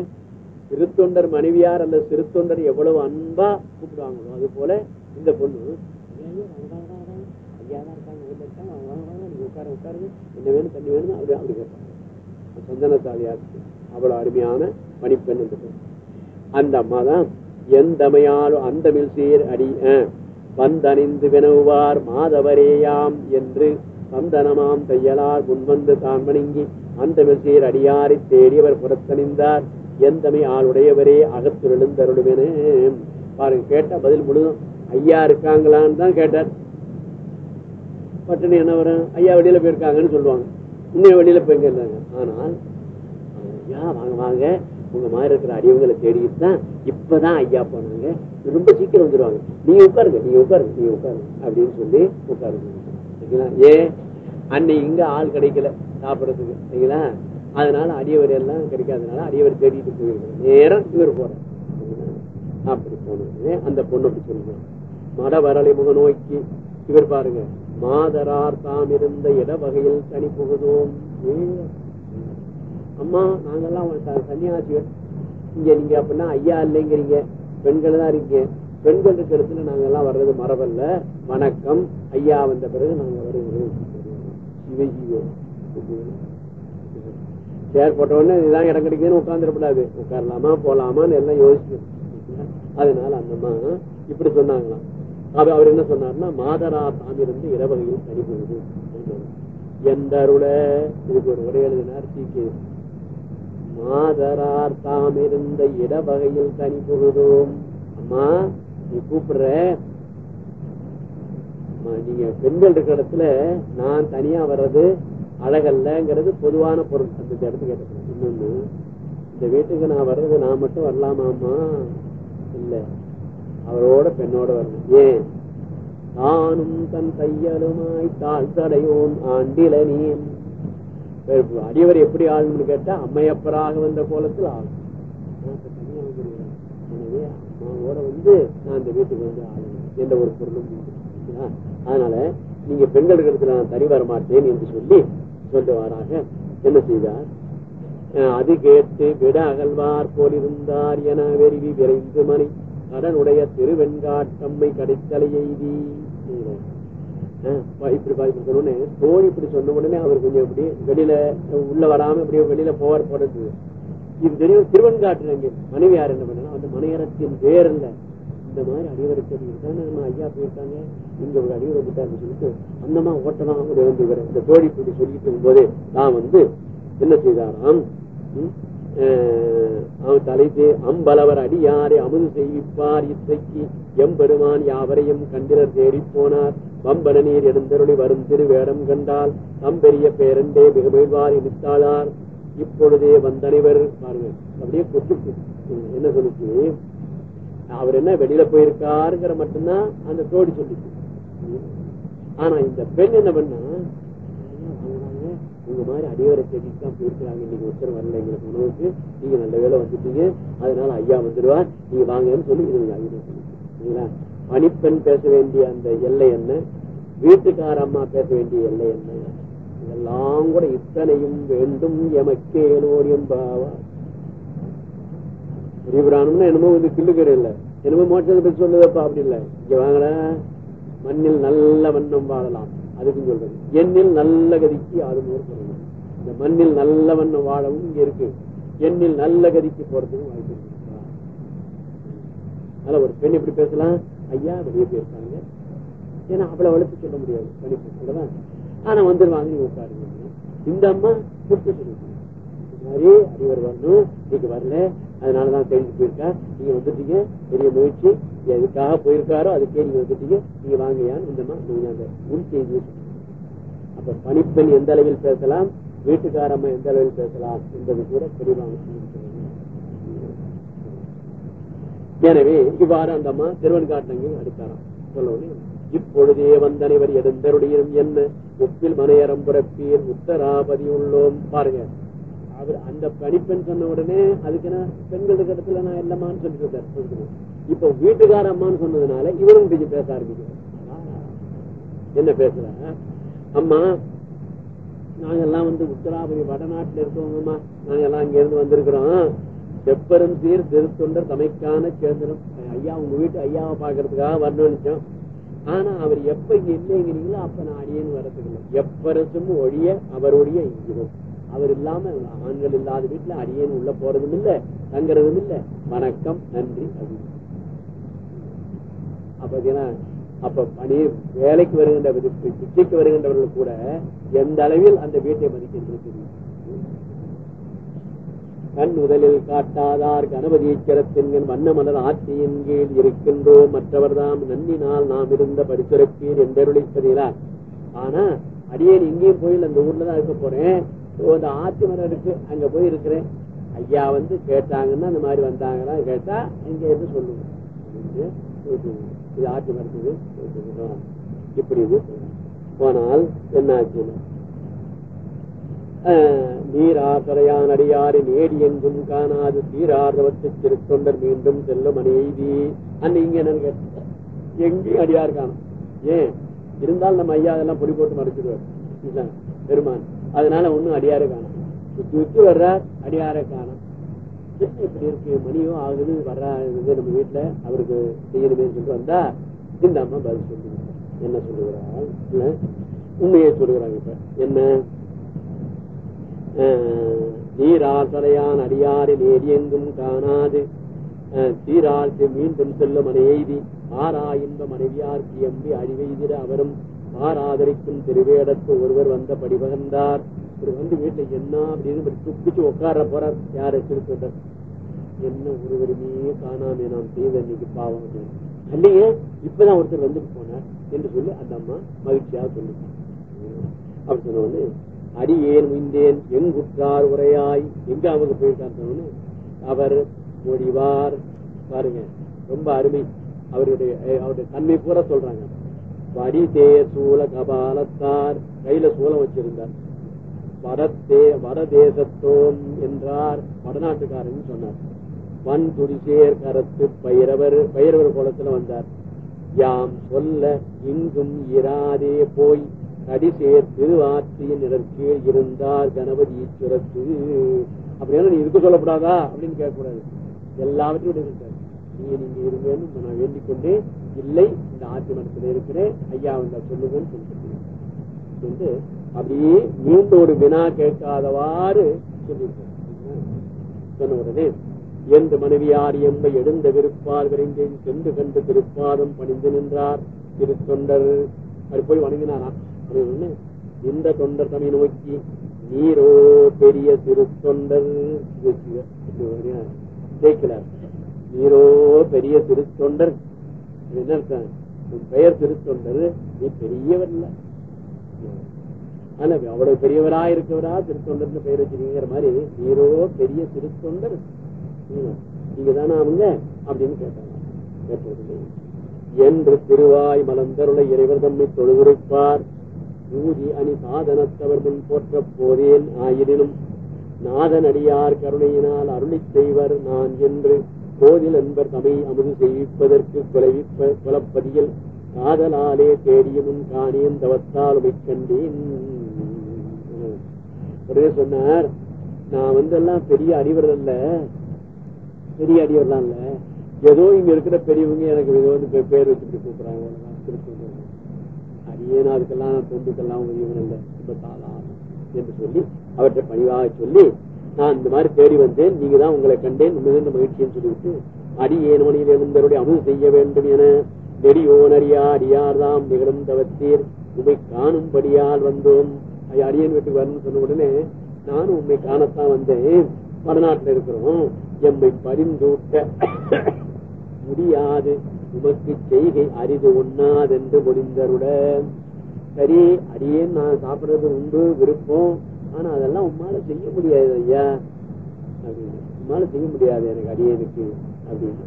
சிறுத்தொண்டர் மனைவியார் அல்ல சிறுத்தொண்டர் எவ்வளவு அன்பா கூப்பிடுவாங்களோ அது போல இந்த பொண்ணு ஐயா, தான் இருக்காங்க வீட்டுல இருக்காங்க வாங்க, உட்கார உட்காருங்க என்ன வேணும் தண்ணி வேணும்? அப்படி அப்படி கேட்பாங்க. சந்தனத்தாலியாருக்கு அவ்வளவு அருமையான மணிப்பெண் என்று பெண். அந்த அம்மா தான் எந்தமையாலும் அந்தமில் சீர் அடி அஹ், வந்தணிந்து வினவுவார் மாதவரேயாம் என்று சந்தனமாம் தையலார் முன்வந்து தான் வணங்கி அந்தமில் சீர் அடியாரை தேடியவர் புறத்தணிந்தார். எந்தமை ஆளுடையவரே அகத்து எழுந்தருளுமென பாருங்க கேட்ட பதில் முழுதும் ஐயா இருக்காங்களான்னு தான் கேட்டார். பட்டினி என்ன வரும்? ஐயா வெளியில போயிருக்காங்கன்னு சொல்லுவாங்க. இன்னும் வெளியில போய் இருந்தாங்க ஆனால் ஐயா வாங்க வாங்க. உங்க மாதிரி இருக்கிற அடியவங்களை தேடிட்டு தான் இப்பதான் ஐயா போனாங்க. ரொம்ப சீக்கிரம் வந்துருவாங்க. நீங்க உட்காருங்க நீங்க உட்காருங்க நீங்க உட்காருங்க அப்படின்னு சொல்லி உட்காருங்க. சரிங்களா அன்னைக்கு இங்க ஆள் கிடைக்கல சாப்பிடறதுக்கு. சரிங்களா? அதனால அடியவர் எல்லாம் கிடைக்காதனால அடியவர் தேடிட்டு போயிருக்காங்க நேரம் இவர் போறார். அப்படி போனது அந்த பொண்ணு அப்படி சொல்லுங்க மடவரலை முக நோக்கி இவர் பாருங்க மாதரார் தாம் இருந்த இட வகையில் தனி புகுதோம். அம்மா நாங்கெல்லாம் சன்னியாசிகள். இங்க நீங்க அப்படின்னா ஐயா இல்லைங்கிறீங்க. பெண்கள் தான் இருக்கீங்க. பெண்கள் இருக்கிற இடத்துல நாங்க எல்லாம் வர்றது மரபல்ல. வணக்கம். ஐயா வந்த பிறகு நாங்க வருகிறோம். சேர் போட்ட உடனே இதுதான் இடம் கிடைக்குதுன்னு உட்காந்துடக்கூடாது உட்காரலாமா போலாமான்னு எல்லாம் யோசிச்சு. அதனால அந்தம்மா இப்படி சொன்னாங்களாம். அவ- அவர் என்ன சொன்னார்னா மாதரா தாமிருந்து இரவகையில் தனிப்படுது எந்த அருள? இதுக்கு ஒரு உரை எழுதினார் டி மாதரார் தாமிருந்த இடவகையில் தனி புகுதோம் அம்மா நீ கூப்பிடுற. நீங்க பெண்கள் இருக்கிற இடத்துல நான் தனியா வர்றது அழகல்லங்கிறது பொதுவான பொருள். அந்த இடத்துக்கு கேட்டேன். இன்னொன்னு இந்த வீட்டுக்கு நான் வர்றது நான் மட்டும் வரலாமாமா இல்ல அவரோட பெண்ணோட வரணும். ஏன்? தானும் தன் தையலுமாய் தாழ் தடையோன் நீ அடியவர் எப்படி ஆளுன்னு கேட்டா அம்மையப்பராக வந்த கோலத்தில் ஆளும் நான் இப்ப தனியா வந்துருவேன். எனவே வந்து நான் இந்த வீட்டுக்கு வந்து ஆளுங்க எந்த ஒரு பொருளும் சரிங்களா? அதனால நீங்க பெண்கள் இடத்துல நான் தனி வர மாட்டேன் என்று சொல்லி சொல்லுவாராக. என்ன செய்தார்? அது கேட்டு விட அகழ்வார் போலிருந்தார் என வெறிவி விரைந்து மணி. கடனுடைய திருவெண்காட்டம்மை கடைத்தலை எய்தி. இப்படி பா- இப்படி தோழி இப்படி சொன்ன உடனே அவர் கொஞ்சம் இப்படி வெளியில உள்ள வராம இப்படியே வெளியில போவார் போடுறது இது தெரியும் திருவெண்காட்டு அங்கே மனைவி யார் என்ன பண்ணா அந்த மனையரத்தின் வேர் இல்ல இந்த மாதிரி அடிவருக்கு நம்ம ஐயா போயிருக்காங்க. இங்க ஒரு அடிவர் வந்துட்டாருன்னு சொல்லிட்டு அந்தமா ஓட்டலாம் அப்படி வந்து இந்த தோழி இப்படி சொல்லிட்டு இருக்கும்போதே நான் வந்து என்ன செய்தாராம்? அவன் தலைத்து அம்பலவர் அடியாரை அமுது செய்விப்பார் இசைக்கு. எம்பெருமான் யாவரையும் கண்டிரர் தேடி போனார். வம்பன நீர் எழுந்தருளி வரும் திருவேடம் கண்டால் தம்பெரிய பேரண்டே மிக மகிழ்வார் இடித்தாளார் இப்பொழுதே வந்தனைவர் பாருங்க அப்படியே கொத்து என்ன சொல்லிச்சு? அவர் என்ன வெளியில போயிருக்காருங்கிற மட்டும்தான் அந்த தோடி சொல்லிச்சு. ஆனா இந்த பெண் என்ன பண்ணா உங்க மாதிரி அடிவரை தேடிட்டு தான் போயிருக்கிறாங்க. இன்னைக்கு ஒருத்தர் வரல எங்களுக்கு உணவுக்கு நீங்க நல்ல வேலை வந்துட்டீங்க. அதனால ஐயா வந்துடுவார் நீங்க வாங்கன்னு சொல்லி இது ஐயா சரிங்களா? பணிப்பெண் பேச வேண்டிய அந்த எல்லை என்ன? வீட்டுக்கார அம்மா பேச வேண்டிய எல்லை என்ன? இதெல்லாம் கூட இத்தனையும் வேண்டும் எமக்கேனோர் பெரிய பெரியபுராணம்னா என்னமோ வந்து கிள்ளுக்கரை இல்ல. என்னமோ மோட்சத்தை பத்தி சொல்லுதப்பா அப்படி இல்ல. இங்க வாங்கடா மண்ணில் நல்ல வண்ணம் வாழலாம். அதுக்கும் சொல்றது. எண்ணில் நல்ல கதிக்கு அதுவும் சொல்லணும். சொல்லலாம் இந்த மண்ணில் நல்ல வண்ணம் வாழவும் இங்க இருக்கு. எண்ணில் நல்ல கதிக்கு போறதுக்கும் வாய்ப்பு இருக்கு. அதனால ஒரு பெண் எப்படி பேசலாம். ஐயா வெளியே போயிருக்காங்க. ஏன்னா அவளை வளர்த்து சொல்ல முடியாது. படிப்பு அல்லவா ஆனா வந்துருவாங்க நீங்க உட்காருங்க. இந்த அம்மா குடுத்து சொல்லுங்க இந்த மாதிரி அறிவர் வரணும் இன்னைக்கு வரல. அதனாலதான் தெரிஞ்சு போயிருக்கா? நீங்க வந்துட்டீங்க. பெரிய முயற்சி. எதுக்காக போயிருக்காரோ அதுக்கே நீங்க வந்துட்டீங்க. நீங்க வாங்கியான்னு இந்த நீங்க உள் அப்ப பணிப்பெண் எந்த அளவில் பேசலாம்? வீட்டுக்காரம்மா எந்த அளவில் பேசலாம்? என்பது கூட தெளிவாக எனவே இவ்வாறு அந்த அம்மா திருவன்காட்டங்கை அடித்தாராம். சொல்லணும் இப்பொழுதே வந்தனைவர் எடுந்தருடையும் என்ன? உப்பில் மனையரம் புறப்பீர் உத்தராபதி உள்ளோம். பாருங்க. அவர் அந்த பணிப்பெண் சொன்ன உடனே அதுக்கு நான் பெண்கள் இடத்துல நான் இல்லம்மான்னு சொல்லிட்டு இருந்தார் இப்ப வீட்டுக்கார அம்மான்னு சொன்னதுனால இவரும் கொஞ்சம் பேச ஆரம்பிக்கிறேன் என்ன பேசுற? அம்மா நாங்கெல்லாம் வந்து உத்தராபுரி வடநாட்டுல இருக்கவங்கம்மா நாங்கெல்லாம் இங்க இருந்து வந்திருக்கிறோம். செப்பரும் சீர் திருத்தொண்டர் தமைக்கான கேந்திரம். ஐயா உங்க வீட்டு ஐயாவை பாக்குறதுக்காக வரணும் ஆனா அவர் எப்ப இங்க இல்லைங்கிறீங்களோ அப்ப நான் அடியேன்னு வரதுக்கு இல்லை. எப்பரசும் ஒழிய அவருடைய இங்கிரும் அவர் இல்லாம ஆண்கள் இல்லாத வீட்டுல அடியேன்னு உள்ள போறதும் இல்ல தங்குறதும் இல்ல. வணக்கம் நன்றி அப்படின்னு அப்ப அப்ப பணி வேலைக்கு வருகின்ற பிச்சைக்கு வருகின்றவர்கள் கூட எந்த அளவில் அந்த வீட்டை மதிக்கின்றது? தெரியும் கண் முதலில் காட்டாதார் கணபதி ஈச்சரத்தின் வண்ண மலர் ஆட்சியின் கீழ் இருக்கின்றோம். மற்றவர்தாம் நன்னினால் நாம் இருந்த பரிசுரப்பீர் என்றருளிப்பதிலார் ஆனா அடியேன் இங்கேயும் போய் அந்த ஊர்ல தான் இருக்க போறேன். ஓ, இந்த ஆட்சி மரம் இருக்கு அங்க போய் இருக்கிறேன் ஐயா வந்து கேட்டாங்கன்னா இந்த மாதிரி வந்தாங்கன்னா கேட்டா இங்க இருந்து சொல்லுங்க. இது ஆட்சி மரத்துக்கு இப்படி இது. போனால் என்ன ஆச்சுன்னா நீராசரையான் அடியாரை நேடி எங்கும் காணாது. தீராதவத்தை திருத்தொண்டர் மீண்டும் செல்லும் அநீதி. அன்னை இங்க என்னன்னு கேட்டேன் எங்கேயும் அடியார் காணும். ஏன்? இருந்தாலும் நம்ம ஐயா அதெல்லாம் பொடி போட்டு மறைச்சிடுவார். பெருமான். அதனால ஒண்ணும் அடியாரை காணும். சுத்தி சுத்தி வர்றார் அடியாரை காணும். இப்படி இருக்கு? மணியும் ஆகுது வர்றா இது நம்ம வீட்டுல அவருக்கு செய்யணுமே சொல்லிட்டு வந்தா இந்த அம்மா பதில் சொல்லுங்க என்ன சொல்லுகிறாள் இல்ல உண்மையை சொல்லுகிறாங்க இப்ப. என்ன? நீராசரையான் அடியாறு நேரியெங்கும் காணாது. சீரார்க்கு மீண்டும் செல்லும் மனையெய்தி ஆரா இன்ப மனைவியார் எம்பி அழிவெய்திட அவரும் ஆராதரிக்கும் திருவேடத்து ஒருவர் வந்த படிபகந்தார் இவர் வந்து வீட்டுல என்ன அப்படின்னு துப்பிச்சு உட்கார போறார். யாரு? திருத்தொண்டர் என்ன ஒருவருமே காணாமே நாம் செய்த இன்னைக்கு பாவம் அப்படின்னு. அல்லையே இப்பதான் ஒருத்தர் வந்துட்டு போனார் என்று சொல்லி அந்த அம்மா மகிழ்ச்சியாக சொல்லிட்டாங்க. அப்படி சொன்ன அடியேன் அடியேன் என் எங்குற்றார் உரையாய் எங்க அவங்க போயிருக்காரு அவர் மொழிவார். பாருங்க ரொம்ப அருமை. அவருடைய அவருடைய தன்மை பூரா சொல்றாங்க. வடிதே சூல கபாலத்தார். கையில சூலம் வச்சிருந்தார். வரத்தே வரதேசத்தோம் என்றார். வடநாட்டுக்காரன் சொன்னார். வன் துடிசேர் கரத்து பைரவர் பைரவர் குளத்துல வந்தார். யாம் சொல்ல இங்கும் இராதே போய் கடிசேர் திருவாற்றியின் இடர்கீழ் இருந்தார் கணபதி ஈஸ்வரத்து. அப்படின்னா நீ இருக்க சொல்லப்படாதா? அப்படின்னு கேட்கக்கூடாது. எல்லாவற்றையும் இருக்காரு நீங்க நீங்க இருங்கன்னு நான் வேண்டிக் கொண்டேன் இல்லை இந்த ஆட்சி மனத்துல இருக்கிறேன் ஐயா வந்த சொல்லுங்கன்னு சொல்லிட்டு சொல்லிட்டு அப்படியே மீண்டோடு ஒரு வினா கேட்காதவாறு சொல்லியிருக்காரு சொன்ன உடனே எந்த மனைவியார் எம்மை எழுந்த விருப்பால் விரைந்தேன் சென்று கண்டு திருப்பாதம் பணிந்து நின்றார் திருத்தொண்டர். அது போய் வணங்கினாரா? இந்த தொண்டர் தம்மை நோக்கி நீரோ பெரிய திருத்தொண்டர். இது ஜெயிக்கிறார் நீரோ பெரிய திருத்தொண்டர் என்ன உன் பெயர் திருத்தொண்டர் நீ பெரியவர் இல்ல ஆனா அவ்வளவு பெரியவரா இருக்கவரா திருத்தொண்டர்னு பெயர் வச்சிருக்கிற மாதிரி நீரோ பெரிய திருத்தொண்டர் ம். நீங்க தானே அவங்க அப்படின்னு கேட்டாங்க கேட்டதில்லை. என்று திருவாய் மலந்தருளை இறைவர் தம்மை தொழுதுரைப்பார் ஊதி அணி சாதனத்தவர் முன் போற்ற போதேன் ஆயினும் நாதன் அடியார் கருணையினால் அருளி செய்வர் நான் என்று போதில் என்பர் தமை அமுது செய்விப்பதற்கு குலைவிப்ப குலப்பதியில் காதலாலே தேடிய காணியும் காணியன் தவத்தால் உமை கண்டேன். உடனே சொன்னார் நான் வந்து எல்லாம் பெரிய அறிவர் அல்ல. பெரிய அடியவர்லாம் இல்ல. ஏதோ இங்க இருக்கிற பெரியவங்க எனக்கு ஏதோ வந்து பேர் வச்சுட்டு கூப்பிடுறாங்க. அவ்வளவுதான். திருப்பூர் அதுக்கெல்லாம் தொண்டுக்கெல்லாம் உரியவன் இல்லை ரொம்ப தாளாம் என்று சொல்லி அவற்றை பணிவாக சொல்லி நான் இந்த மாதிரி தேடி வந்தேன் நீங்க தான் உங்களை கண்டேன் மிகுந்த மகிழ்ச்சின்னு சொல்லிவிட்டு அடியேன் மணியில் எழுந்தருடைய அமுது செய்ய வேண்டும் என நெடியோனறியா அடியார்தாம் நிகழும் தவத்தீர். உமை காணும்படியால் வந்தோம். அடியன் வீட்டுக்கு வரணும்னு சொன்ன உடனே நானும் உண்மை காணத்தான் வந்தேன். வடநாட்டில் இருக்கிறோம். எம்மை பரிந்தூட்ட முடியாது. உமக்கு செய்கை அரிது ஒண்ணாதென்று முடிந்தருட சரி அடியேன் நான் சாப்பிடுறது உண்டு விருப்பம். ஆனா அதெல்லாம் உம்மால செய்ய முடியாது ஐயா. அப்படின்னு. உம்மால செய்ய முடியாது எனக்கு அடியேனுக்கு அப்படின்னு.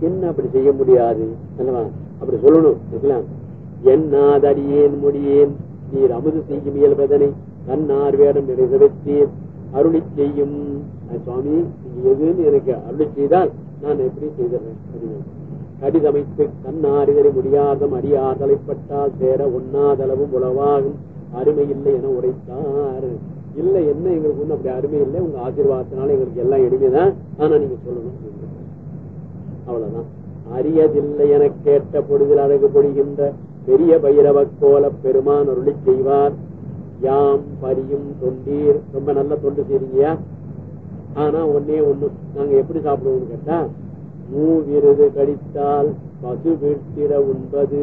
என்ன அப்படி செய்ய முடியாது? அல்லவா? அப்படி சொல்லணும் இருக்கலாம் என்னாத அடியேன் முடியேன் நீர் அமுது செய்யும் இயல்பதனை தன்னார் வேடம் நிறைவேற்றீர் அருளி செய்யும். சுவாமி எதுன்னு எனக்கு அருளி செய்தால் நான் எப்படி செய்திடுறேன் அப்படின்னு. கடிதமைத்து கண்ணாரிதரை முடியாதம் அடியாதலைப்பட்டால் சேர ஒன்னாதளவும் உளவாகும். அருமை இல்லை என உரைத்தார். இல்ல என்ன எங்களுக்கு ஒண்ணு அப்படி அருமை இல்லை உங்க ஆசீர்வாதத்தினால எங்களுக்கு எல்லாம் எளிமைதான் ஆனா நீங்க சொல்லணும் அவ்வளவுதான். அரியதில்லை என கேட்ட பொழுதில் அழகு பொழிகின்ற பெரிய பைரவ கோல பெருமான் அருளி செய்வார். யாம் பரியும் தொண்டீர். ரொம்ப நல்ல தொண்டு செய்றீங்கயா ஆனா ஒன்னே ஒண்ணு நாங்க எப்படி சாப்பிடுவோம்னு கேட்டா மூ விருது கழித்தால் பசு வீழ்த்திட உண்பது.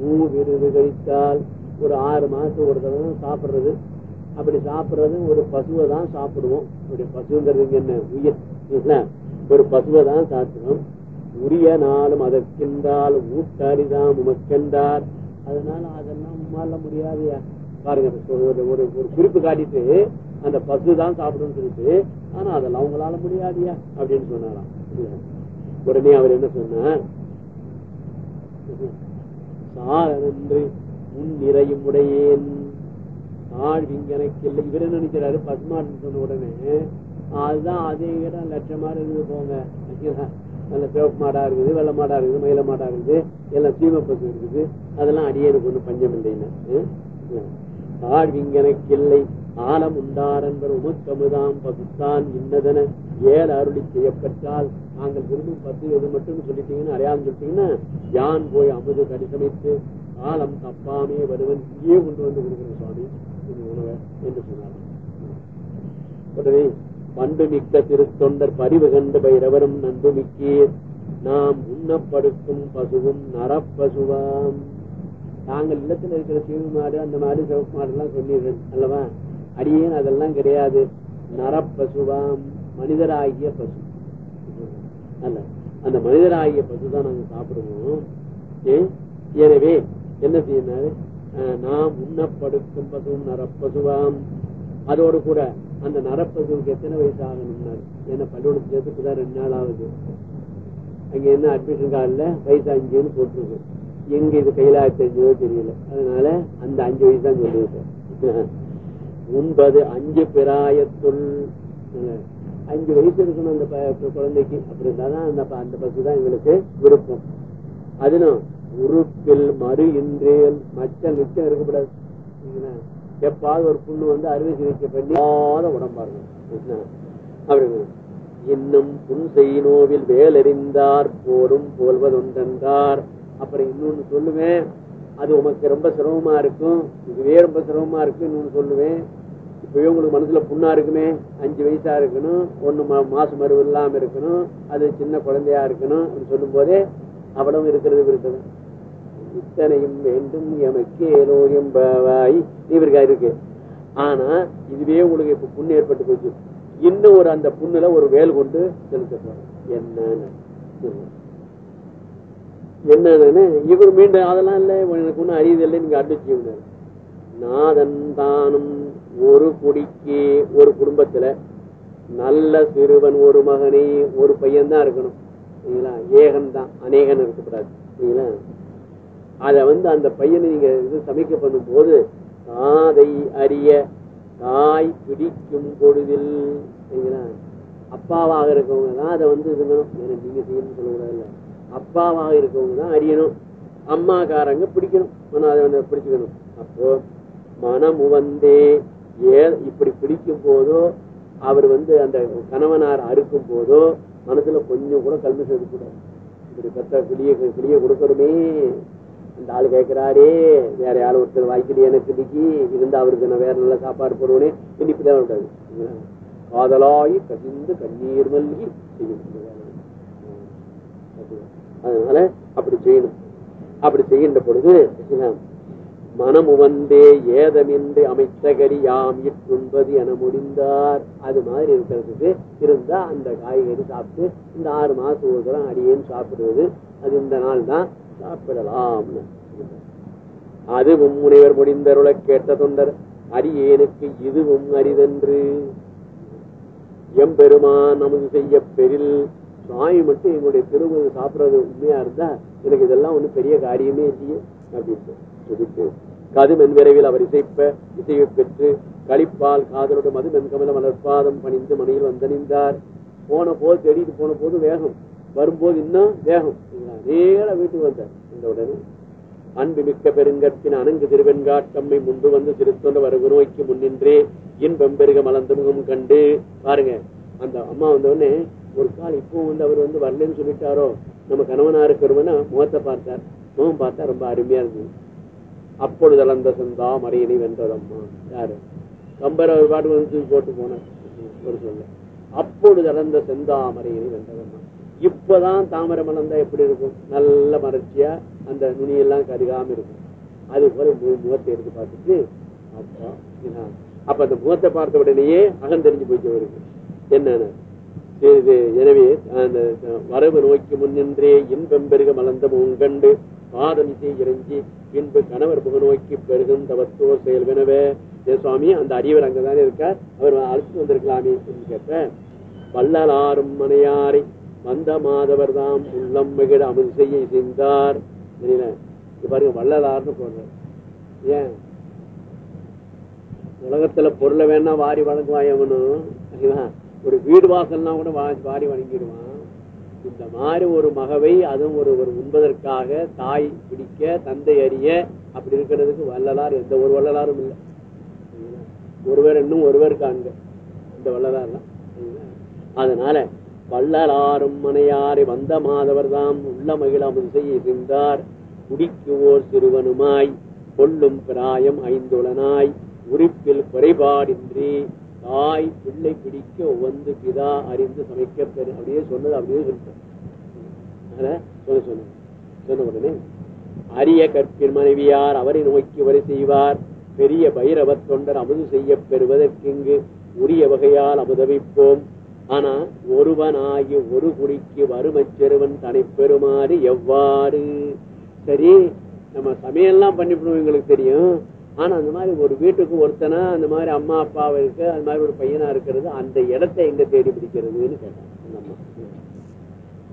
மூ விருது கழித்தால் ஒரு ஆறு மாசத்துக்கு ஒரு தடவை சாப்பிடுறது. அப்படி சாப்பிடுறது ஒரு பசுவை தான் சாப்பிடுவோம். ஒரு பசுங்கிறது என்ன? உயிர். ஒரு பசுவை தான் சாப்பிடுவோம் உரிய நாளும் அதற்கென்றால் ஊட்டாரிதான் உமக்கென்றார். அதனால அதெல்லாம் மாற முடியாதுயா பாருங்க ஒரு ஒரு- ஒரு ஒரு குறிப்பு காட்டிட்டு அந்த பசு தான் சாப்பிடும்னு சொல்லிட்டு ஆனா அதெல்லாம் அவங்களால முடியாதியா அப்படின்னு சொன்னாராம். உடனே அவர் என்ன சொன்னார்? சாரன்று முன் நிறையும் உடையேன். தாழ்விங்கனக்கு இல்லை இவரு நினைக்கிறாரு? பசுமாட்டுன்னு சொன்ன உடனே அதுதான் அதே இடம் லட்சமா இருக்குது போங்க. நல்ல சிவப்பு மாடா இருக்குது வெள்ளை மாடா இருக்குது மயில மாடா இருக்குது எல்லாம் சீம இருக்குது. அதெல்லாம் அடியனுக்கு ஒண்ணு பஞ்சம் இல்லைன்னு. தாழ்விங்கனக்கு இல்லை. ஆலம் உண்டார் என்பர் உமக்கமுதாம் பகுத்தான் இன்னதென ஏழு அருளி செய்யப்பட்டால் நாங்கள் விரும்பும் பத்து எது மட்டும் சொல்லிட்டீங்கன்னு அடையாளம் சொல்லிட்டீங்கன்னா யான் போய் அமுது கடிசமைத்து காலம் தப்பாமே வருவன் இங்கே கொண்டு வந்து கொடுக்குறேன் சுவாமி. என்று சொன்னார். உடனே பண்டு மிக்க திருத்தொண்டர் பரிவு கண்டு பைரவரும் நன்பு நாம் உண்ணப்படுக்கும் பசுவும் நரப்பசுவாம். நாங்கள் இல்லத்துல இருக்கிற சீவு மாடு அந்த மாடு சிவப்பு மாடு எல்லாம் சொன்னீர்கள் அல்லவா? அடியேன் அதெல்லாம் கிடையாது. நரப்பசுவாம் மனிதராகிய பசு. அல்ல அந்த மனிதராகிய பசு தான் நாங்க சாப்பிடுவோம் எனவே என்ன செய்யினாரு நாம் உண்ணப்படுக்கும் பசுவும் நரப்பசுவாம் அதோடு கூட அந்த நரப்பசுவுக்கு எத்தனை வயசு ஆகணும்னாரு ஏன்னா பள்ளிக்கூடம் சேர்த்துக்கு தான் ரெண்டு நாள் ஆகுது. அங்க என்ன அட்மிஷன் கார்டில் வயசு அஞ்சுன்னு போட்டிருக்கு. எங்க இது கையிலாயிரத்தி அஞ்சுதோ தெரியல. அதனால அந்த அஞ்சு வயசு தான் சொல்லியிருக்கேன் ஒன்பது அஞ்சு பிராயத்துள். அஞ்சு வயசு இருக்கணும் அந்த ப- குழந்தைக்கு. அப்படி இருந்தாதான் அந்த ப- அந்த பசு தான் எங்களுக்கு விருப்பம். அதிலும் உறுப்பில் மறு இன்றேல். மச்சல் நிச்சயம் இருக்கக்கூடாது. எப்பாவது ஒரு புண்ணு வந்து அறுவை சிகிச்சை பண்ணி உடம்பா இருக்கும் இன்னும் புன் செய்யினோவில் வேலறிந்தார் போரும் போல்வதொன்றென்றார் அப்புறம் இன்னொன்னு சொல்லுவேன். அது உமக்கு ரொம்ப சிரமமா இருக்கும். இதுவே ரொம்ப சிரமமா இருக்கு இன்னொன்னு சொல்லுவேன். இப்பவே உங்களுக்கு மனசுல புண்ணா இருக்குமே? அஞ்சு வயசா இருக்கணும். ஒண்ணு மா- மாசு மருவு இல்லாம இருக்கணும். அது சின்ன குழந்தையா இருக்கணும். அப்படின்னு சொல்லும் போதே அவ்வளவு இருக்கிறது இருக்குது இத்தனையும் வேண்டும் எமக்கு என்பவாய் எம்பாவாய் இவருக்கா இருக்கு? ஆனா இதுவே உங்களுக்கு இப்ப புண்ணு ஏற்பட்டு போச்சு. இன்னும் ஒரு அந்த புண்ணுல ஒரு வேல் கொண்டு செலுத்த போறோம். என்னன்னு என்னன்னு இவர் மீண்டும் அதெல்லாம் இல்ல. எனக்கு ஒண்ணும் அறியுது இல்லை. நீங்க அடிச்சு நாதன் தானும் ஒரு குடிக்கு ஒரு குடும்பத்துல நல்ல சிறுவன் ஒரு மகனே ஒரு பையன் தான் இருக்கணும். சரிங்களா? ஏகன் தான் அநேகன் இருக்கக்கூடாது. சரிங்களா? அதை வந்து அந்த பையனை நீங்க இது சமைக்க பண்ணும் போது காதை அறிய தாய் பிடிக்கும் பொழுதில் சரிங்களா? அப்பாவாக இருக்கவங்க தான் அதை வந்து இருக்கணும் எனக்கு நீங்க செய்யணும்னு சொல்லக்கூடாது அப்பாவாக இருக்கவங்க தான் அறியணும். அம்மாக்காரங்க பிடிக்கணும். ஆனால் அதை வந்து பிடிச்சுக்கணும். அப்போ மனம் உவந்தே ஏ இப்படி பிடிக்கும் போதோ அவர் வந்து அந்த கணவனார் அறுக்கும் போதோ மனசுல கொஞ்சம் கூட கல்வி செய்து கூடாது இப்படி பத்த கிளிய கிளிய கொடுக்கணுமே. இந்த ஆளு கேட்கிறாரே வேற யாரும் ஒருத்தர் வாய்க்கடி எனக்கு இன்னைக்கு இருந்தா அவருக்கு நான் வேற நல்ல சாப்பாடு போடுவேனே இன்னைக்கு தான் விடாது காதலாய் கசிந்து கண்ணீர் மல்கி அதனால அப்படி செய்யணும். அப்படி செய்கின்ற பொழுது மனம் உவந்தே ஏதமின்றி அமைச்சகரி யாம் இட்டுண்பது என முடிந்தார். அது மாதிரி இருக்கிறதுக்கு இருந்தா அந்த காய்கறி சாப்பிட்டு இந்த ஆறு மாசம் ஒரு தரம் அடியேன்னு சாப்பிடுவது அது இந்த நாள் தான் சாப்பிடலாம் அதுவும் முனைவர் முடிந்தருள கேட்ட தொண்டர் அரியேனுக்கு இதுவும் அரிதென்று. எம்பெருமான் நமது செய்ய பெரில் சாமி மட்டும் எங்களுடைய திருமணம் சாப்பிடுறது உண்மையா இருந்தா எனக்கு இதெல்லாம் ஒண்ணு பெரிய காரியமே இல்லையே அப்படின்னு சொல்லிட்டு கதுமென் விரைவில் அவர் இசைப்ப இசையை பெற்று களிப்பால் காதலோடு மது கமல மலர்பாதம் பணிந்து மணியில் வந்தணிந்தார். போன போது தேடிட்டு போன போது வேகம். வரும்போது இன்னும் வேகம். நேர வீட்டுக்கு வந்தார் இந்த உடனே அன்பு மிக்க பெருங்கற்பின் அணங்கு திருவெண்காட்டம்மை முன்பு வந்து திருத்தொண்ட வரவு நோய்க்கு முன்னின்றே இன்பம் பெருக மலர்ந்து முகம் கண்டு பாருங்க அந்த அம்மா வந்த உடனே ஒரு கால் இப்போ வந்து அவர் வந்து வரலன்னு சொல்லிட்டாரோ நம்ம கணவனா இருக்கிறவனா முகத்தை பார்த்தார். முகம் பார்த்தா ரொம்ப அருமையா இருந்தது. அப்பொழுது அளந்த சந்தா மறையனை வென்றதம்மா யாரு? கம்பர் அவர் பாட்டு வந்து போட்டு போனார். ஒரு சொல்ல. அப்பொழுது அளந்த செந்தாமரையினை வென்றதம்மா. இப்பதான் தாமரை மலர்ந்தா எப்படி இருக்கும்? நல்ல மறட்சியா அந்த நுனியெல்லாம் கருகாம இருக்கும். அது போல முகத்தை எடுத்து பார்த்துட்டு அப்பா அப்ப அந்த முகத்தை பார்த்த உடனேயே அகந்தெரிஞ்சு போயிட்டு வருது என்னன்னு? இது எனவே அந்த வரவு நோக்கி முன்னின்றே இன்பம் பெருக மலர்ந்த முன்கண்டு பாதம் இசை இறங்கி பின்பு கணவர் முக நோக்கி பெருகும் தவத்துவ செயல்வெனவே சுவாமி அந்த அறிவர் அங்கதானே இருக்கார். அவர் அழைத்து வந்திருக்கலாமே என்று கேட்ட வள்ளலாரும் மனையாரை வந்த மாதவர் தாம் உள்ளம் மகிழ அமுது செய்ய செய்தார் பாருங்க வள்ளலார்னு போடுறார். ஏன்? உலகத்துல பொருளை வேணா வாரி வழங்குவான் எவனும் சரிங்களா? ஒரு வீடு வாசல்னா கூட வா- வாரி வழங்கிடுவான். இந்த மாதிரி ஒரு மகவை அதுவும் ஒரு ஒரு உண்பதற்காக தாய் பிடிக்க தந்தை அறிய அப்படி இருக்கிறதுக்கு வள்ளலார் எந்த ஒரு வள்ளலாரும் இல்லை. ஒருவர் இன்னும் ஒருவர் காண்க. இந்த வள்ளலார் தான் அதனால வள்ளலாரும் மனையாரை வந்த மாதவர் தாம் உள்ள மகிழாமல் செய்ய இருந்தார் குடிக்குவோர் சிறுவனுமாய் கொள்ளும் பிராயம் ஐந்துளனாய் உறுப்பில் குறைபாடின்றி தாய் பிள்ளை பிடிக்க உவந்து பிதா அறிந்து சமைக்க பெரு அப்படியே சொன்னது அப்படியே சொல்லிட்டேன் சொல்ல சொன்ன சொன்ன உடனே அரிய கற்பின் மனைவியார் அவரை நோக்கி வரை செய்வார். பெரிய பைரவத் தொண்டர் அமுது செய்ய பெறுவதற்கிங்கு உரிய வகையால் அமுதவிப்போம். ஆனா ஒருவனாகி ஒரு குடிக்கு வறுமை செருவன் தனை பெறுமாறு எவ்வாறு? சரி நம்ம சமையல்லாம் பண்ணிவிடுவோம் எங்களுக்கு தெரியும். ஆனா அந்த மாதிரி ஒரு வீட்டுக்கு ஒருத்தனா அந்த மாதிரி அம்மா அப்பாவை இருக்கு அந்த மாதிரி ஒரு பையனா இருக்கிறது அந்த இடத்தை எங்க தேடி பிடிக்கிறதுன்னு கேட்டான்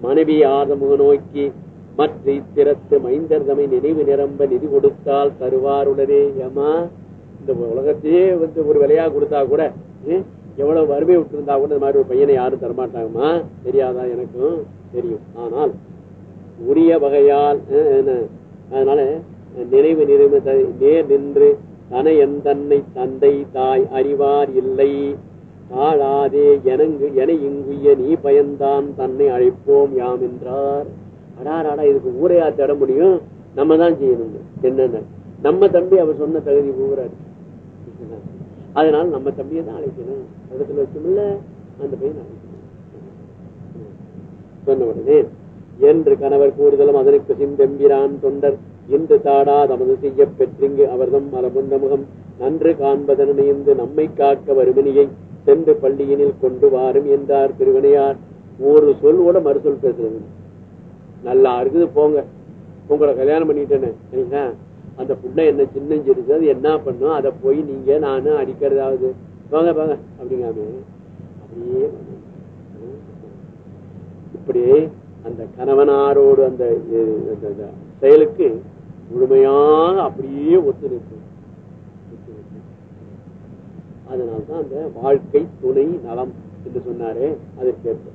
மனைவி ஆதமுக நோக்கி மற்ற இத்திரத்து மைந்தர் தமை நினைவு நிரம்ப நிதி கொடுத்தால் தருவாருடனே ஏமா இந்த உலகத்தையே வந்து ஒரு விலையா கொடுத்தா கூட எவ்வளவு வறுமை விட்டுருந்தா கூட இந்த மாதிரி ஒரு பையனை யாரும் தரமாட்டாங்கம்மா? தெரியாதா எனக்கும்? தெரியும். ஆனால் உரிய வகையால் என்ன, அதனால நினைவு நினைவு நேர் நின்று தன என் தன்னை தந்தை தாய் அறிவார் இல்லை. ஆளாதே எனங்கு என இங்குய நீ பயந்தான் தன்னை அழைப்போம் யாம் என்றார். அடாராடா இதுக்கு ஊரையா தேட முடியும்? நம்ம தான் செய்யணும் என்னென்ன? நம்ம தம்பி அவர் சொன்ன தகுதி ஊராரு அதனால நம்ம தம்பியை தான் அழைக்கணும். இடத்துல வச்சுமில்ல அந்த பையன் அழைக்கணும். சொன்ன உடனே என்று கணவர் கூடுதலும் அதனுக்கு சிந்தெம்பிரான் தொண்டர். இன்று தாடா தமது செய்ய பெற்றிங்கு அவர்தம் மலமுண்ட முகம். நன்று காண்பதனைந்து நம்மை காக்க வருமணியை சென்று பள்ளியினில் கொண்டு வாரும் என்றார் திருவினையார். ஒரு சொல் கூட மறுசொல் பேசுறது நல்லா இருக்குது போங்க. உங்களை கல்யாணம் பண்ணிட்டேன்னு சரிங்களா? அந்த புண்ணை என்ன சின்னஞ்சிருக்கு அது என்ன பண்ணும்? அதை போய் நீங்க நானும் அடிக்கிறதாவது. வாங்க வாங்க அப்படிங்காம அப்படியே இப்படி அந்த கணவனாரோடு அந்த அந்த- அந்த செயலுக்கு முழுமையாக அப்படியே ஒத்து நிற்கும். அதனால்தான் அந்த வாழ்க்கை துணை நலம் என்று சொன்னாரே அதற்கேற்ப.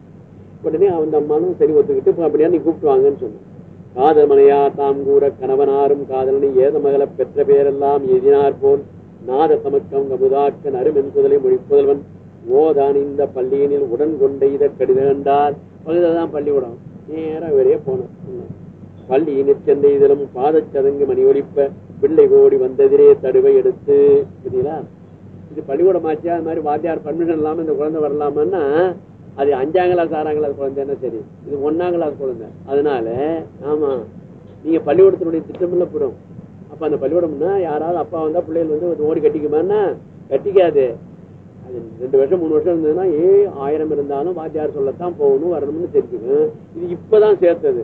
உடனே அந்த அம்மானும் சரி ஒத்துக்கிட்டு இப்ப அப்படியா நீ கூப்பிட்டு வாங்கன்னு சொன்னான். காதல் மனையா தாம் கூற கணவனாரும் காதலனை ஏத மகள பெற்ற பேரெல்லாம் எதினார் போல் நாத சமக்கம் கமுதாக்க நறுமென் மொழி மொழிப்புதல்வன். ஓதான் இந்த பள்ளியினில் உடன் கொண்ட இத கடிதண்டார் பகுதான் பள்ளிக்கூடம் நேரம் வெளியே போனோம் பள்ளியினிற் சென்ற இதிலும் பாதச்சதங்கு மணி ஒழிப்ப பிள்ளை ஓடி வந்ததிலே தடுவை எடுத்து. சரிங்களா இது பள்ளிக்கூடம் அது மாதிரி வாத்தியார் பர்மிஷன் இல்லாம இந்த குழந்தை வரலாமன்னா அது அஞ்சாம் கிளாஸ் ஆறாம் கிளாஸ் குழந்தைன்னா சரி. இது ஒன்னாம் கிளாஸ் குழந்தை. அதனால ஆமா நீங்க பள்ளிக்கூடத்தினுடைய திட்டமில்ல போடும் புறம் அப்ப அந்த பள்ளிக்கூடம்னா யாராவது அப்பா வந்தா பிள்ளைகள் வந்து ஒரு ஓடி கட்டிக்குமான்னா கட்டிக்காது. அது ரெண்டு வருஷம் மூணு வருஷம் இருந்ததுன்னா ஏ ஆயிரம் இருந்தாலும் வாத்தியார் சொல்லத்தான் போகணும் வரணும்னு தெரிஞ்சுக்கும் இது இப்பதான் சேர்த்தது.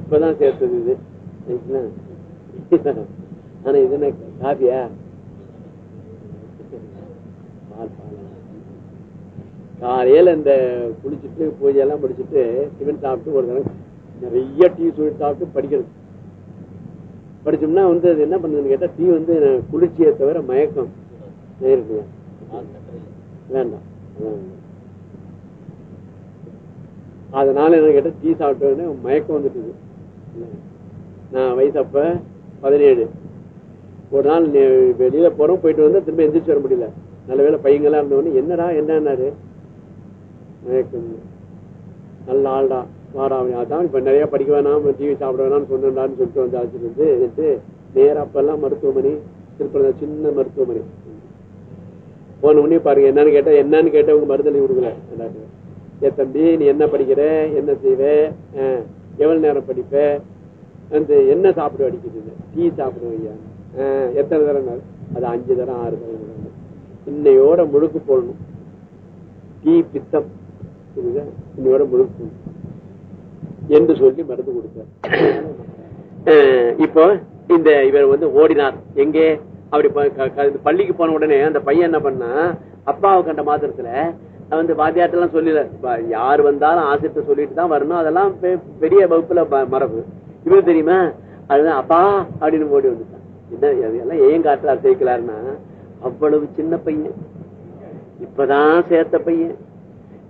இப்பதான் சேர்த்தது இது. ஆனா இது என்ன காபியா காலையில இந்த குளிச்சுட்டு பூஜை எல்லாம் படிச்சுட்டு டிஃபன் சாப்பிட்டு ஒரு தடவை நிறைய டீ சுழி சாப்பிட்டு படிக்கிறது. படிச்சோம்னா வந்து அது என்ன பண்ணுதுன்னு கேட்டா டீ வந்து குளிர்ச்சியை தவிர மயக்கம். இருக்குங்க வேண்டாம். அதனால என்ன கேட்டா டீ சாப்பிட்ட உடனே மயக்கம் வந்துட்டுது. நான் வயசப்ப பதினேழு. ஒரு நாள் வெளியில போறோம் போயிட்டு வந்து திரும்ப எந்திரிச்சு வர முடியல. நல்ல வேளை பையங்கெல்லாம் இருந்தவொடனே என்னடா என்னன்னாரு? மயக்கம் நல்ல ஆள்டா வாடா அதான் இப்ப நிறைய படிக்க வேணாம் டிவி சாப்பிட வேணாம்னு சொன்னான்னு சொல்லிட்டு வந்து அழைச்சிட்டு வந்து எடுத்து நேரா அப்பெல்லாம் மருத்துவமனை திருப்பதி சின்ன மருத்துவமனை. போன உடனே பாருங்க என்னன்னு கேட்டா என்னன்னு கேட்ட உங்க மருந்தளி கொடுக்கல ஏ தம்பி நீ என்ன படிக்கிற என்ன செய்வ? எவ்வளவு நேரம் படிப்ப? அந்த என்ன சாப்பிட அடிக்குது டீ சாப்பிடுவையா எத்தனை தரம் அது அஞ்சு தரம் ஆறு தரம் இன்னையோட முழுக்கு போடணும். டீ பித்தம் புரியுதா? இன்னையோட என்று சொல்லி மருந்து கொடுத்தார். இப்போ இந்த இவர் வந்து ஓடினார். எங்கே? அப்படி க- பள்ளிக்கு போன உடனே அந்த பையன் என்ன பண்ணா அப்பாவை கண்ட மாத்திரத்துல வந்து வாத்தியாட்டெல்லாம் சொல்லல. யார் வந்தாலும் ஆசிரியர் சொல்லிட்டு தான் வரணும். அதெல்லாம் பெ- பெரிய வகுப்புல மரபு. இவரு தெரியுமா? அதுதான் அப்பா அப்படின்னு ஓடி வந்துட்டான். என்ன அதெல்லாம் ஏன் காட்டுறார் சேர்க்கலாருன்னா அவ்வளவு சின்ன பையன். இப்பதான் சேர்த்த பையன்.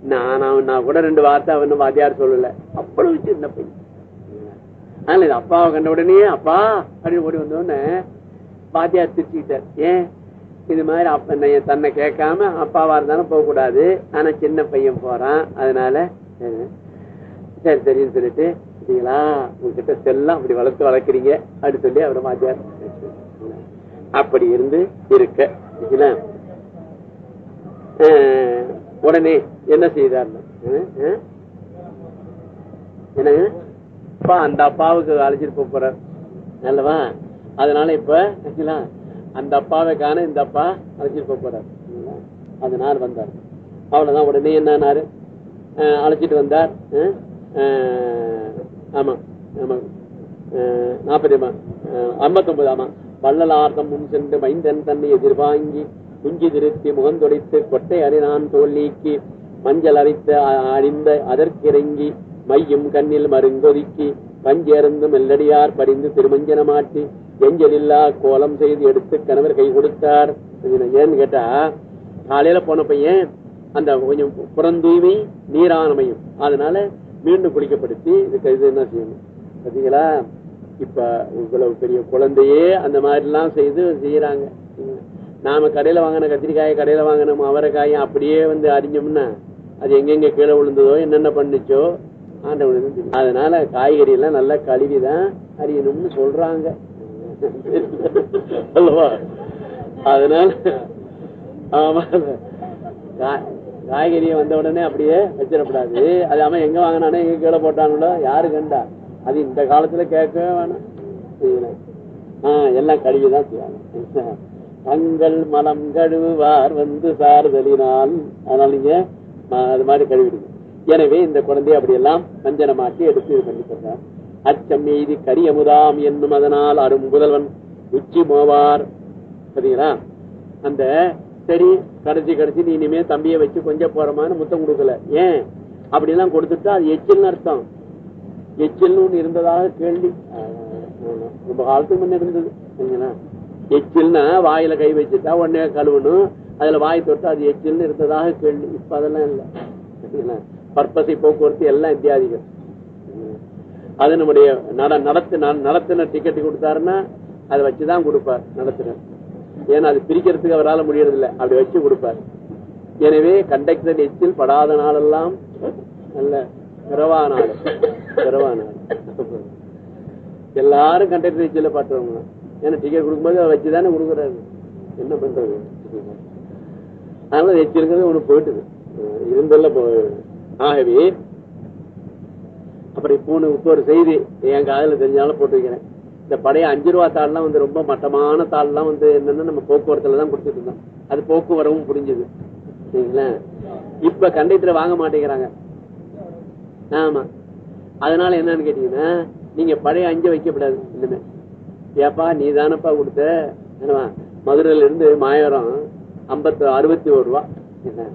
நான் நான் கூட ரெண்டு வார்த்தை அவன் வாத்தியார் சொல்லல. அவ்வளவு சின்ன பையன் அதனால இது அப்பாவை கண்ட உடனே அப்பா அப்படின்னு ஓடி வந்த உடனே வாத்தியார் திருச்சிக்கிட்டார் ஏன்? இது மாதிரி அப்ப தன்னை கேட்காம அப்பாவா இருந்தாலும் போக கூடாது. ஆனா சின்ன பையன் போறான். அதனால அஹ், சரி சரின்னு சொல்லிட்டு சரிங்களா உங்ககிட்ட செல்லாம் அப்படி வளர்த்து வளர்க்குறீங்க. அப்படின்னு சொல்லி அவரை வாத்தியார் அப்படி இருந்து இருக்க. உடனே என்ன செய்தார்? என்னங்க? அப்பா அந்த அப்பாவுக்கு அழைச்சிட்டு போறார். அல்லவா அதனால இப்ப அந்த அப்பாவை காண இந்த அப்பா அழைச்சிட்டு போறார். அதனால வந்தார். அவ்வளவுதான். உடனே என்னாரு அழைச்சிட்டு வந்தார். ஆமா ஆமா. நாற்பது ஐம்பத்தொன்பது ஆமா. வள்ளலார்த்தம் முன் சென்று மைந்தன் தன்னை எதிர்வாங்கி குஞ்சி திருத்தி முகந்தொடைத்து கொட்டை அறினான் தோல் நீக்கி மஞ்சள் அரைத்த அ- அணிந்த அதற்கிறங்கி மையும் கண்ணில் மருங்கொதுக்கி பஞ்சேர்ந்து மெல்லடியார் படிந்து திருமஞ்சன மாட்டி எஞ்சலில்லா கோலம் செய்து எடுத்து கணவர் கை கொடுத்தார். ஏன்னு கேட்டா காலையில போன பையன் அந்த கொஞ்சம் புறந்தூய்மை நீரானமையும் அதனால மீண்டும் குளிக்கப்படுத்தி இதுக்கு இது என்ன செய்யணும்? பாத்தீங்களா? இப்ப இவ்வளவு பெரிய குழந்தையே அந்த மாதிரி எல்லாம் செய்து செய்யறாங்க. நாம கடையில வாங்கின கத்திரிக்காயை கடையில வாங்கின அவரைக்காயும் அப்படியே வந்து அறிஞ்சோம்னா அது எங்கெங்க கீழே விழுந்ததோ என்னென்ன பண்ணுச்சோ ஆண்டவனுக்கு அதனால காய்கறி எல்லாம் நல்லா கழுவிதான் அறியணும்னு சொல்றாங்க. அதனால ஆமா கா- காய்கறியை வந்த உடனே அப்படியே வச்சிடக்கூடாது. அது அவன் எங்க வாங்கினானே எங்க கீழே போட்டானுங்களோ யாரு கண்டா? அது இந்த காலத்துல கேட்கவே வேணாம். ஆஹ் எல்லாம் கழுவிதான் செய்வாங்க. தங்கள் மனம் கழுவுவார் வந்து சார்தலினால் அதனால நீங்க அது மாதிரி கழுவிடுங்க. எனவே இந்த குழந்தைய அப்படியெல்லாம் வஞ்சனமாக்கி எடுத்து இது பண்ணி சொல்றார் அச்சம் எய்தி கரியமுதாம் என்னும் அதனால் அரும் புதல்வன் உச்சி மோவார். சரிங்களா? அந்த சரி கடைசி கடைசி நீ இனிமே தம்பியை வச்சு கொஞ்சம் போறமான முத்தம் கொடுக்கல. ஏன்? அப்படி எல்லாம் கொடுத்துட்டா அது எச்சில்னு அர்த்தம். எச்சில்னு ஒன்று இருந்ததாக கேள்வி. ரொம்ப காலத்துக்கு முன்ன இருந்தது. சரிங்களா? எச்சில்னா வாயில கை வச்சுட்டா உடனே கழுவணும். அதுல வாய் தொட்டு அது எச்சில்னு இருந்ததாக கேள்வி. இப்ப அதெல்லாம் இல்ல. சரிங்களா? பற்பசை போக்குவரத்து எல்லாம் இத்தியாதிகள் அது நம்முடைய நட நடத்து ந- டிக்கெட் கொடுத்தாருன்னா அதை வச்சுதான் கொடுப்பார் நடத்துனர். ஏன்னா அது பிரிக்கிறதுக்கு அவரால் முடியறது இல்ல அப்படி வச்சு கொடுப்பார். எனவே கண்டக்டர் எச்சில் படாத நாளெல்லாம் நல்ல பிறவா நாள். பிறவா நாள். எல்லாரும் கண்டக்டர் எச்சில பாட்டுறவங்க ஏன்னா டிக்கெட் கொடுக்கும்போது அதை வச்சுதானே கொடுக்குறாரு. என்ன பண்றது? அதனால வச்சிருக்கிறது ஒண்ணு போயிட்டுது. இருந்தல்ல ஆகவே அப்புறம் இப்போ இப்போ ஒரு செய்தி என் காதல தெரிஞ்சாலும் போட்டு வைக்கிறேன் இந்த பழைய அஞ்சு ரூபா தாள்லாம் வந்து ரொம்ப மட்டமான தாள்லாம் வந்து என்னன்னா நம்ம போக்குவரத்துல தான் கொடுத்துட்டு இருந்தோம். அது போக்குவரவும் புரிஞ்சுது. சரிங்களா? இப்ப கண்டத்துல வாங்க மாட்டேங்கிறாங்க. ஆமா. அதனால என்னன்னு கேட்டீங்கன்னா நீங்க பழைய அஞ்சு வைக்கப்படாது இனிமே. ஏப்பா நீ தானப்பா கொடுத்த? என்னவா? மதுரையில இருந்து மாயவரம் ஐம்பத்தி அறுபத்தி ஒரு ரூபா. என்ன?